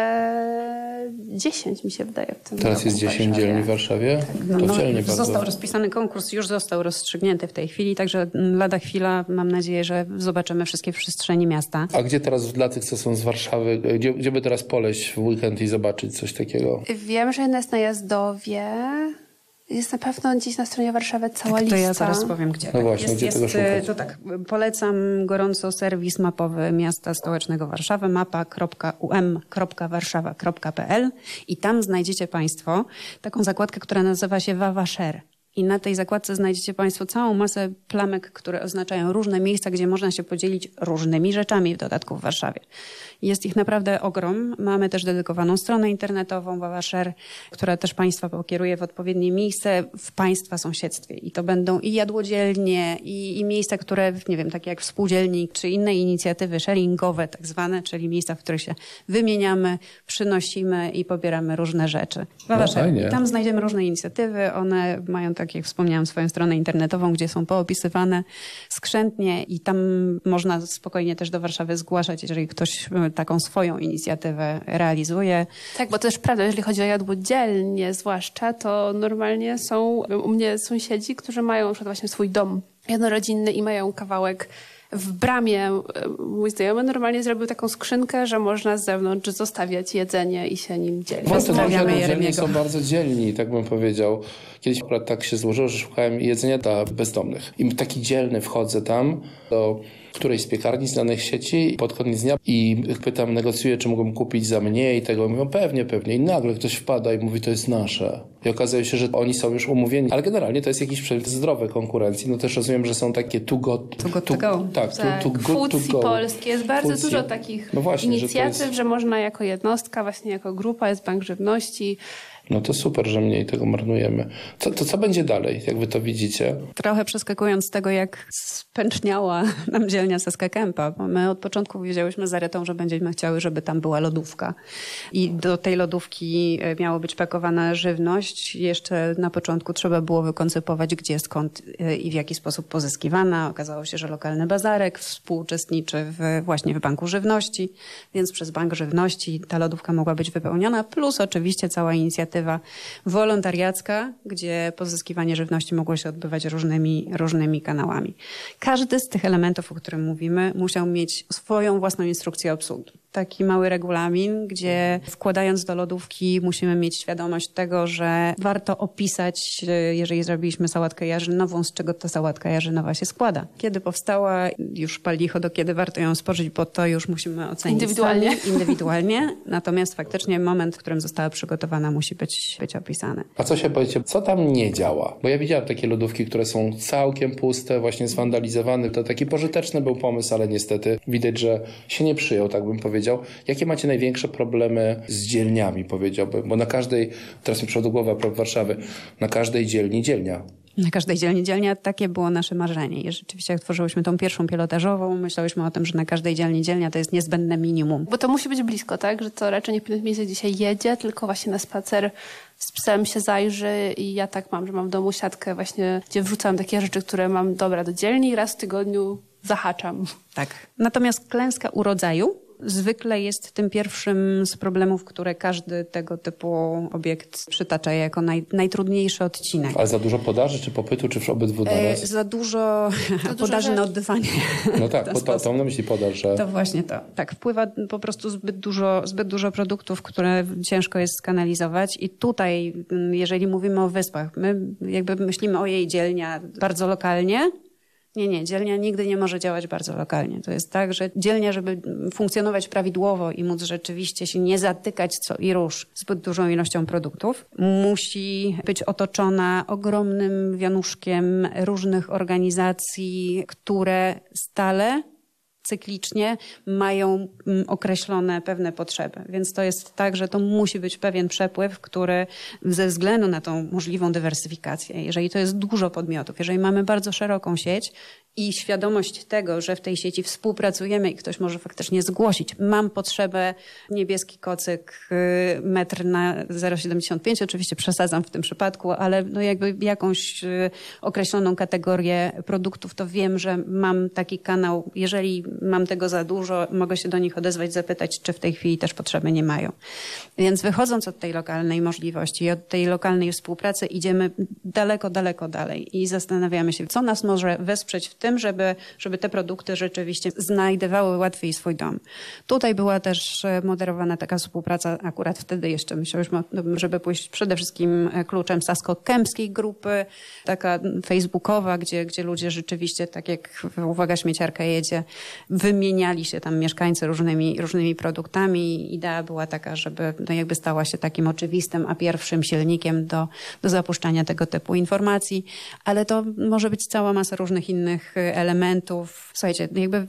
10, mi się wydaje. W tym Teraz roku jest w 10 Warszawie. dzielni w Warszawie? No, to no, dzielnie bardzo. został rozpisany konkurs, już został rozstrzygnięty w tej chwili, także lada chwila, mam nadzieję, że zobaczymy wszystkie przestrzenie miasta. A gdzie teraz dla tych, co są z Warszawy, gdzie, gdzie by teraz poleść w weekend i zobaczyć coś takiego? Wiem, że jest na Jazdowie, Jest na pewno gdzieś na stronie Warszawy cała tak, lista. To ja zaraz powiem gdzie. No właśnie, jest, gdzie jest, tego szukać? To tak, polecam gorąco serwis mapowy miasta stołecznego Warszawy mapa.um.warszawa.pl i tam znajdziecie Państwo taką zakładkę, która nazywa się Wawaszer. I na tej zakładce znajdziecie Państwo całą masę plamek, które oznaczają różne miejsca, gdzie można się podzielić różnymi rzeczami w dodatku w Warszawie. Jest ich naprawdę ogrom. Mamy też dedykowaną stronę internetową Wawaszer, która też Państwa pokieruje w odpowiednie miejsce w Państwa sąsiedztwie. I to będą i jadłodzielnie, i, i miejsca, które, nie wiem, takie jak współdzielnik, czy inne inicjatywy sharingowe tak zwane, czyli miejsca, w których się wymieniamy, przynosimy i pobieramy różne rzeczy. Wawaszer. fajnie. I tam znajdziemy różne inicjatywy. One mają, tak jak wspomniałam, swoją stronę internetową, gdzie są poopisywane skrzętnie i tam można spokojnie też do Warszawy zgłaszać, jeżeli ktoś e, taką swoją inicjatywę realizuje. Tak, bo to też prawda, jeżeli chodzi o jadłodzielnie zwłaszcza, to normalnie są u mnie sąsiedzi, którzy mają na przykład właśnie swój dom jednorodzinny i mają kawałek w bramie e, mój znajomy normalnie zrobił taką skrzynkę, że można z zewnątrz zostawiać jedzenie i się nim dzielić. Pozdrawiamy Jeremiego. są bardzo dzielni, tak bym powiedział. Kiedyś akurat tak się złożyło, że szukałem jedzenia dla bezdomnych. I taki dzielny wchodzę tam do którejś z piekarni znanych sieci pod koniec dnia i pytam, negocjuję, czy mogą kupić za mnie i tego. Mówią, pewnie, pewnie. I nagle ktoś wpada i mówi, to jest nasze. I okazuje się, że oni są już umówieni. Ale generalnie to jest jakiś przepis zdrowej konkurencji. No też rozumiem, że są takie to go. To go to go. Tak, Tak, to, to good to go. polskie. Jest bardzo Foodsie. dużo takich No właśnie, że to inicjatyw, jest- że można jako jednostka, właśnie jako grupa, jest Bank Żywności. No to super, że mniej tego marnujemy. Co, to co będzie dalej, jak wy to widzicie? Trochę przeskakując z tego, jak spęczniała nam dzielnia Saska Kępa, my od początku wiedziałyśmy z Aretą, że będziemy chciały, żeby tam była lodówka. I do tej lodówki e, miało być pakowana żywność. Jeszcze na początku trzeba było wykoncypować, gdzie, skąd e, i w jaki sposób pozyskiwana. Okazało się, że lokalny bazarek współuczestniczy w, właśnie w Banku Żywności, więc przez Bank Żywności ta lodówka mogła być wypełniona, plus oczywiście cała inicjatywa wolontariacka, gdzie pozyskiwanie żywności mogło się odbywać różnymi, różnymi kanałami. Każdy z tych elementów, o którym mówimy, musiał mieć swoją własną instrukcję obsługi. Taki mały regulamin, gdzie wkładając do lodówki musimy mieć świadomość tego, że warto opisać, e, jeżeli zrobiliśmy sałatkę jarzynową, z czego ta sałatka jarzynowa się składa. Kiedy powstała, już pal licho, do kiedy warto ją spożyć, bo to już musimy ocenić Indywidualnie. sami, indywidualnie. Natomiast faktycznie moment, w którym została przygotowana, musi być, być opisany. A co się boicie, co tam nie działa? Bo ja widziałem takie lodówki, które są całkiem puste, właśnie zwandalizowane. To taki pożyteczny był pomysł, ale niestety widać, że się nie przyjął, tak bym powiedział. Jakie macie największe problemy z dzielniami, powiedziałbym? Bo na każdej, teraz mi przyszło do głowy a propos Warszawy, na każdej dzielni dzielnia. Na każdej dzielni dzielnia takie było nasze marzenie. I rzeczywiście jak tworzyłyśmy tą pierwszą pilotażową, myślałyśmy o tym, że na każdej dzielni dzielnia to jest niezbędne minimum. Bo to musi być blisko, tak? Że to raczej nie być miejsce, gdzie się jedzie, tylko właśnie na spacer z psem się zajrzy i ja tak mam, że mam w domu siatkę właśnie, gdzie wrzucam takie rzeczy, które mam dobra do dzielni i raz w tygodniu zahaczam. Tak. Natomiast klęska urodzaju zwykle jest tym pierwszym z problemów, które każdy tego typu obiekt przytacza jako naj, najtrudniejszy odcinek. Ale za dużo podaży, czy popytu, czy w obydwu E, naraz? za dużo podaży na oddywanie. No tak, to, to mam na myśli podaż, że... To właśnie to. Tak, wpływa po prostu zbyt dużo, zbyt dużo produktów, które ciężko jest skanalizować i tutaj, mm, jeżeli mówimy o wyspach, my jakby myślimy o jej dzielnia bardzo lokalnie, nie, nie, dzielnia nigdy nie może działać bardzo lokalnie. To jest tak, że dzielnia, żeby funkcjonować prawidłowo i móc rzeczywiście się nie zatykać co i róż zbyt dużą ilością produktów, musi być otoczona ogromnym wianuszkiem różnych organizacji, które stale cyklicznie mają mm, określone pewne potrzeby. Więc to jest tak, że to musi być pewien przepływ, który ze względu na tą możliwą dywersyfikację, jeżeli to jest dużo podmiotów, jeżeli mamy bardzo szeroką sieć i świadomość tego, że w tej sieci współpracujemy i ktoś może faktycznie zgłosić, mam potrzebę niebieski kocyk y, metr na 0,75, oczywiście przesadzam w tym przypadku, ale no jakby jakąś y, określoną kategorię produktów, to wiem, że mam taki kanał, jeżeli mam tego za dużo, mogę się do nich odezwać, zapytać, czy w tej chwili też potrzeby nie mają. Więc wychodząc od tej lokalnej możliwości i od tej lokalnej współpracy, idziemy daleko, daleko dalej i zastanawiamy się, co nas może wesprzeć w tym, tym, żeby, żeby te produkty rzeczywiście znajdowały łatwiej swój dom. Tutaj była też e, moderowana taka współpraca, akurat wtedy jeszcze myślałyśmy, żeby pójść przede wszystkim e, kluczem Sasko-Kępskiej grupy, taka facebookowa, gdzie, gdzie ludzie rzeczywiście, tak jak uwaga śmieciarka jedzie, wymieniali się tam mieszkańcy różnymi, różnymi produktami. Idea była taka, żeby no jakby stała się takim oczywistym, a pierwszym silnikiem do, do zapuszczania tego typu informacji, ale to może być cała masa różnych innych elementów. Słuchajcie, jakby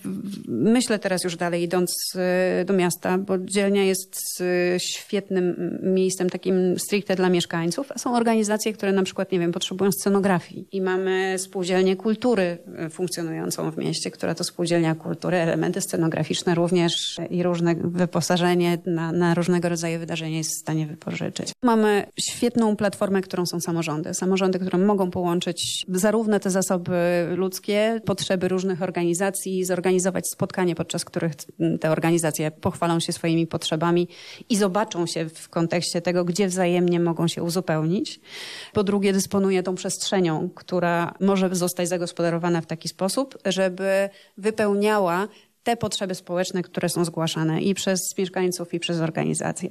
myślę teraz już dalej, idąc e, do miasta, bo dzielnia jest e, świetnym miejscem takim stricte dla mieszkańców, a są organizacje, które na przykład, nie wiem, potrzebują scenografii i mamy spółdzielnię kultury funkcjonującą w mieście, która to spółdzielnia kultury, elementy scenograficzne również i różne wyposażenie na, na różnego rodzaju wydarzenia jest w stanie wypożyczyć. Mamy świetną platformę, którą są samorządy. Samorządy, które mogą połączyć zarówno te zasoby ludzkie, potrzeby różnych organizacji, zorganizować spotkanie, podczas których te organizacje pochwalą się swoimi potrzebami i zobaczą się w kontekście tego, gdzie wzajemnie mogą się uzupełnić. Po drugie, dysponuje tą przestrzenią, która może zostać zagospodarowana w taki sposób, żeby wypełniała te potrzeby społeczne, które są zgłaszane i przez mieszkańców, i przez organizacje.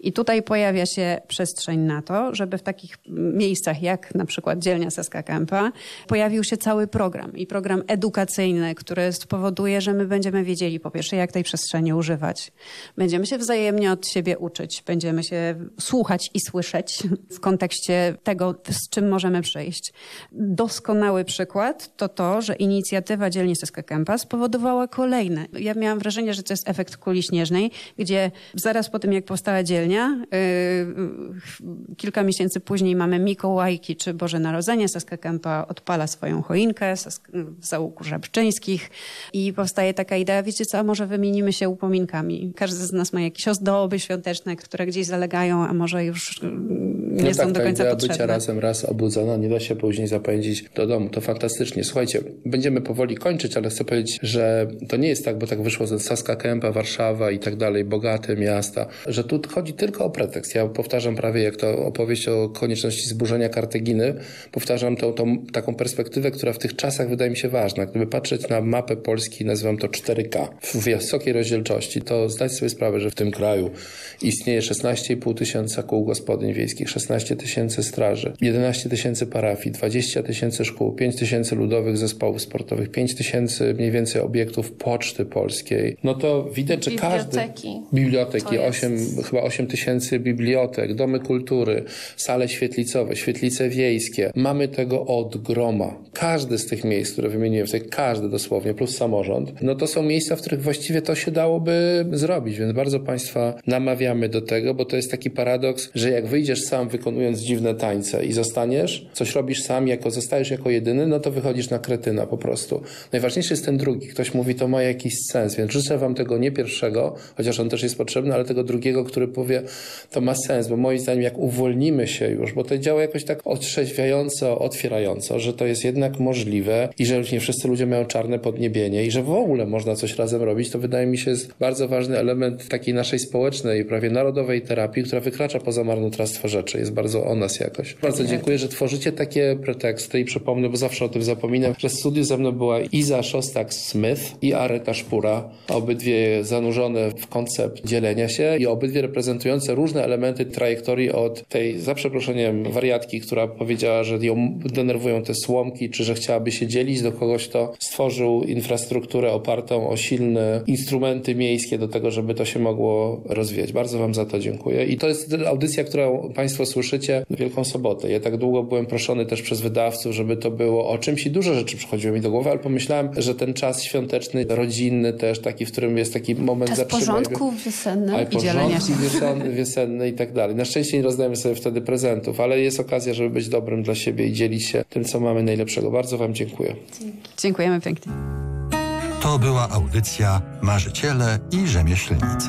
I tutaj pojawia się przestrzeń na to, żeby w takich miejscach jak na przykład dzielnia Saska Kępa pojawił się cały program i program edukacyjny, który spowoduje, że my będziemy wiedzieli po pierwsze, jak tej przestrzeni używać. Będziemy się wzajemnie od siebie uczyć, będziemy się słuchać i słyszeć w kontekście tego, z czym możemy przyjść. Doskonały przykład to to, że inicjatywa dzielni Saska Kępa spowodowała kolejne ja miałam wrażenie, że to jest efekt kuli śnieżnej, gdzie zaraz po tym, jak powstała dzielnia, yy, kilka miesięcy później mamy Mikołajki czy Boże Narodzenie. Saska Kępa odpala swoją choinkę w załuku Żabczyńskich i powstaje taka idea, wiecie co, może wymienimy się upominkami. Każdy z nas ma jakieś ozdoby świąteczne, które gdzieś zalegają, a może już nie no są tak, do końca idea potrzebne. bycia razem raz obudzona, nie da się później zapędzić do domu. To fantastycznie. Słuchajcie, będziemy powoli kończyć, ale chcę powiedzieć, że to nie jest tak, bo tak wyszło z Saska Kępa, Warszawa i tak dalej, bogate miasta, że tu chodzi tylko o pretekst. Ja powtarzam prawie jak to opowieść o konieczności zburzenia Kartaginy, powtarzam tą, tą taką perspektywę, która w tych czasach wydaje mi się ważna. Gdyby patrzeć na mapę Polski, nazywam to 4K, w wysokiej rozdzielczości, to zdać sobie sprawę, że w tym kraju istnieje 16,5 tysiąca kół gospodyń wiejskich, 16 tysięcy straży, 11 tysięcy parafii, 20 tysięcy szkół, 5 tysięcy ludowych zespołów sportowych, 5 tysięcy mniej więcej obiektów poczty polskiej, no to widać, że każdy... Biblioteki. Biblioteki, To 8, chyba 8 tysięcy bibliotek, domy kultury, sale świetlicowe, świetlice wiejskie. Mamy tego od groma. Każdy z tych miejsc, które wymieniłem, tej każdy dosłownie, plus samorząd, no to są miejsca, w których właściwie to się dałoby zrobić, więc bardzo Państwa namawiamy do tego, bo to jest taki paradoks, że jak wyjdziesz sam wykonując dziwne tańce i zostaniesz, coś robisz sam, jako zostajesz jako jedyny, no to wychodzisz na kretyna po prostu. Najważniejszy jest ten drugi. Ktoś mówi, to ma jakiś sens, więc życzę Wam tego nie pierwszego, chociaż on też jest potrzebny, ale tego drugiego, który powie, to ma sens, bo moim zdaniem jak uwolnimy się już, bo to działa jakoś tak otrzeźwiająco, otwierająco, że to jest jednak możliwe i że już nie wszyscy ludzie mają czarne podniebienie i że w ogóle można coś razem robić, to wydaje mi się jest bardzo ważny element takiej naszej społecznej, prawie narodowej terapii, która wykracza poza marnotrawstwo rzeczy. Jest bardzo o nas jakoś. Bardzo dziękuję, że tworzycie takie preteksty i przypomnę, bo zawsze o tym zapominam, że w studiu ze mną była Iza Szostak-Smith i Areta Szpura, obydwie zanurzone w koncept dzielenia się i obydwie reprezentujące różne elementy trajektorii od tej, za przeproszeniem, wariatki, która powiedziała, że ją denerwują te słomki, czy że chciałaby się dzielić do kogoś, kto stworzył infrastrukturę opartą o silne instrumenty miejskie do tego, żeby to się mogło rozwijać. Bardzo Wam za to dziękuję. I to jest audycja, którą Państwo słyszycie Wielką Sobotę. Ja tak długo byłem proszony też przez wydawców, żeby to było o czymś i dużo rzeczy przychodziło mi do głowy, ale pomyślałem, że ten czas świąteczny, rodzinny też, taki, w którym jest taki moment Czas porządków wiosenny Ale i dzielenia się. wiosenny, wiosenny i tak dalej. Na szczęście nie rozdajemy sobie wtedy prezentów, ale jest okazja, żeby być dobrym dla siebie i dzielić się tym, co mamy najlepszego. Bardzo Wam dziękuję. Dziękujemy pięknie. To była audycja Marzyciele i Rzemieślnicy.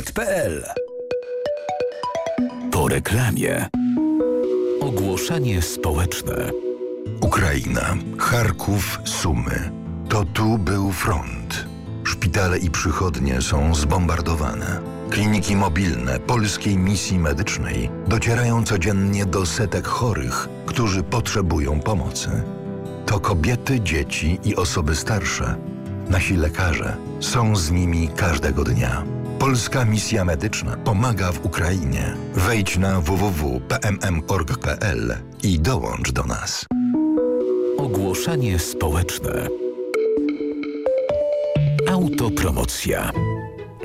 Po reklamie. Ogłoszenie społeczne. Ukraina, Charków, Sumy. To tu był front. Szpitale i przychodnie są zbombardowane. Kliniki mobilne polskiej misji medycznej docierają codziennie do setek chorych, którzy potrzebują pomocy. To kobiety, dzieci i osoby starsze. Nasi lekarze są z nimi każdego dnia. Polska Misja Medyczna pomaga w Ukrainie. Wejdź na www.pmm.org.pl i dołącz do nas. Ogłoszenie społeczne. Autopromocja.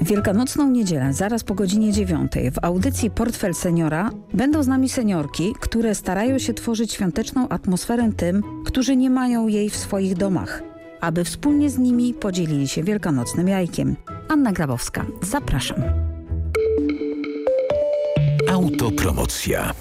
Wielkanocną niedzielę, zaraz po godzinie dziewiątej, w audycji Portfel Seniora będą z nami seniorki, które starają się tworzyć świąteczną atmosferę tym, którzy nie mają jej w swoich domach, aby wspólnie z nimi podzielili się wielkanocnym jajkiem. Anna Grabowska, zapraszam. Autopromocja.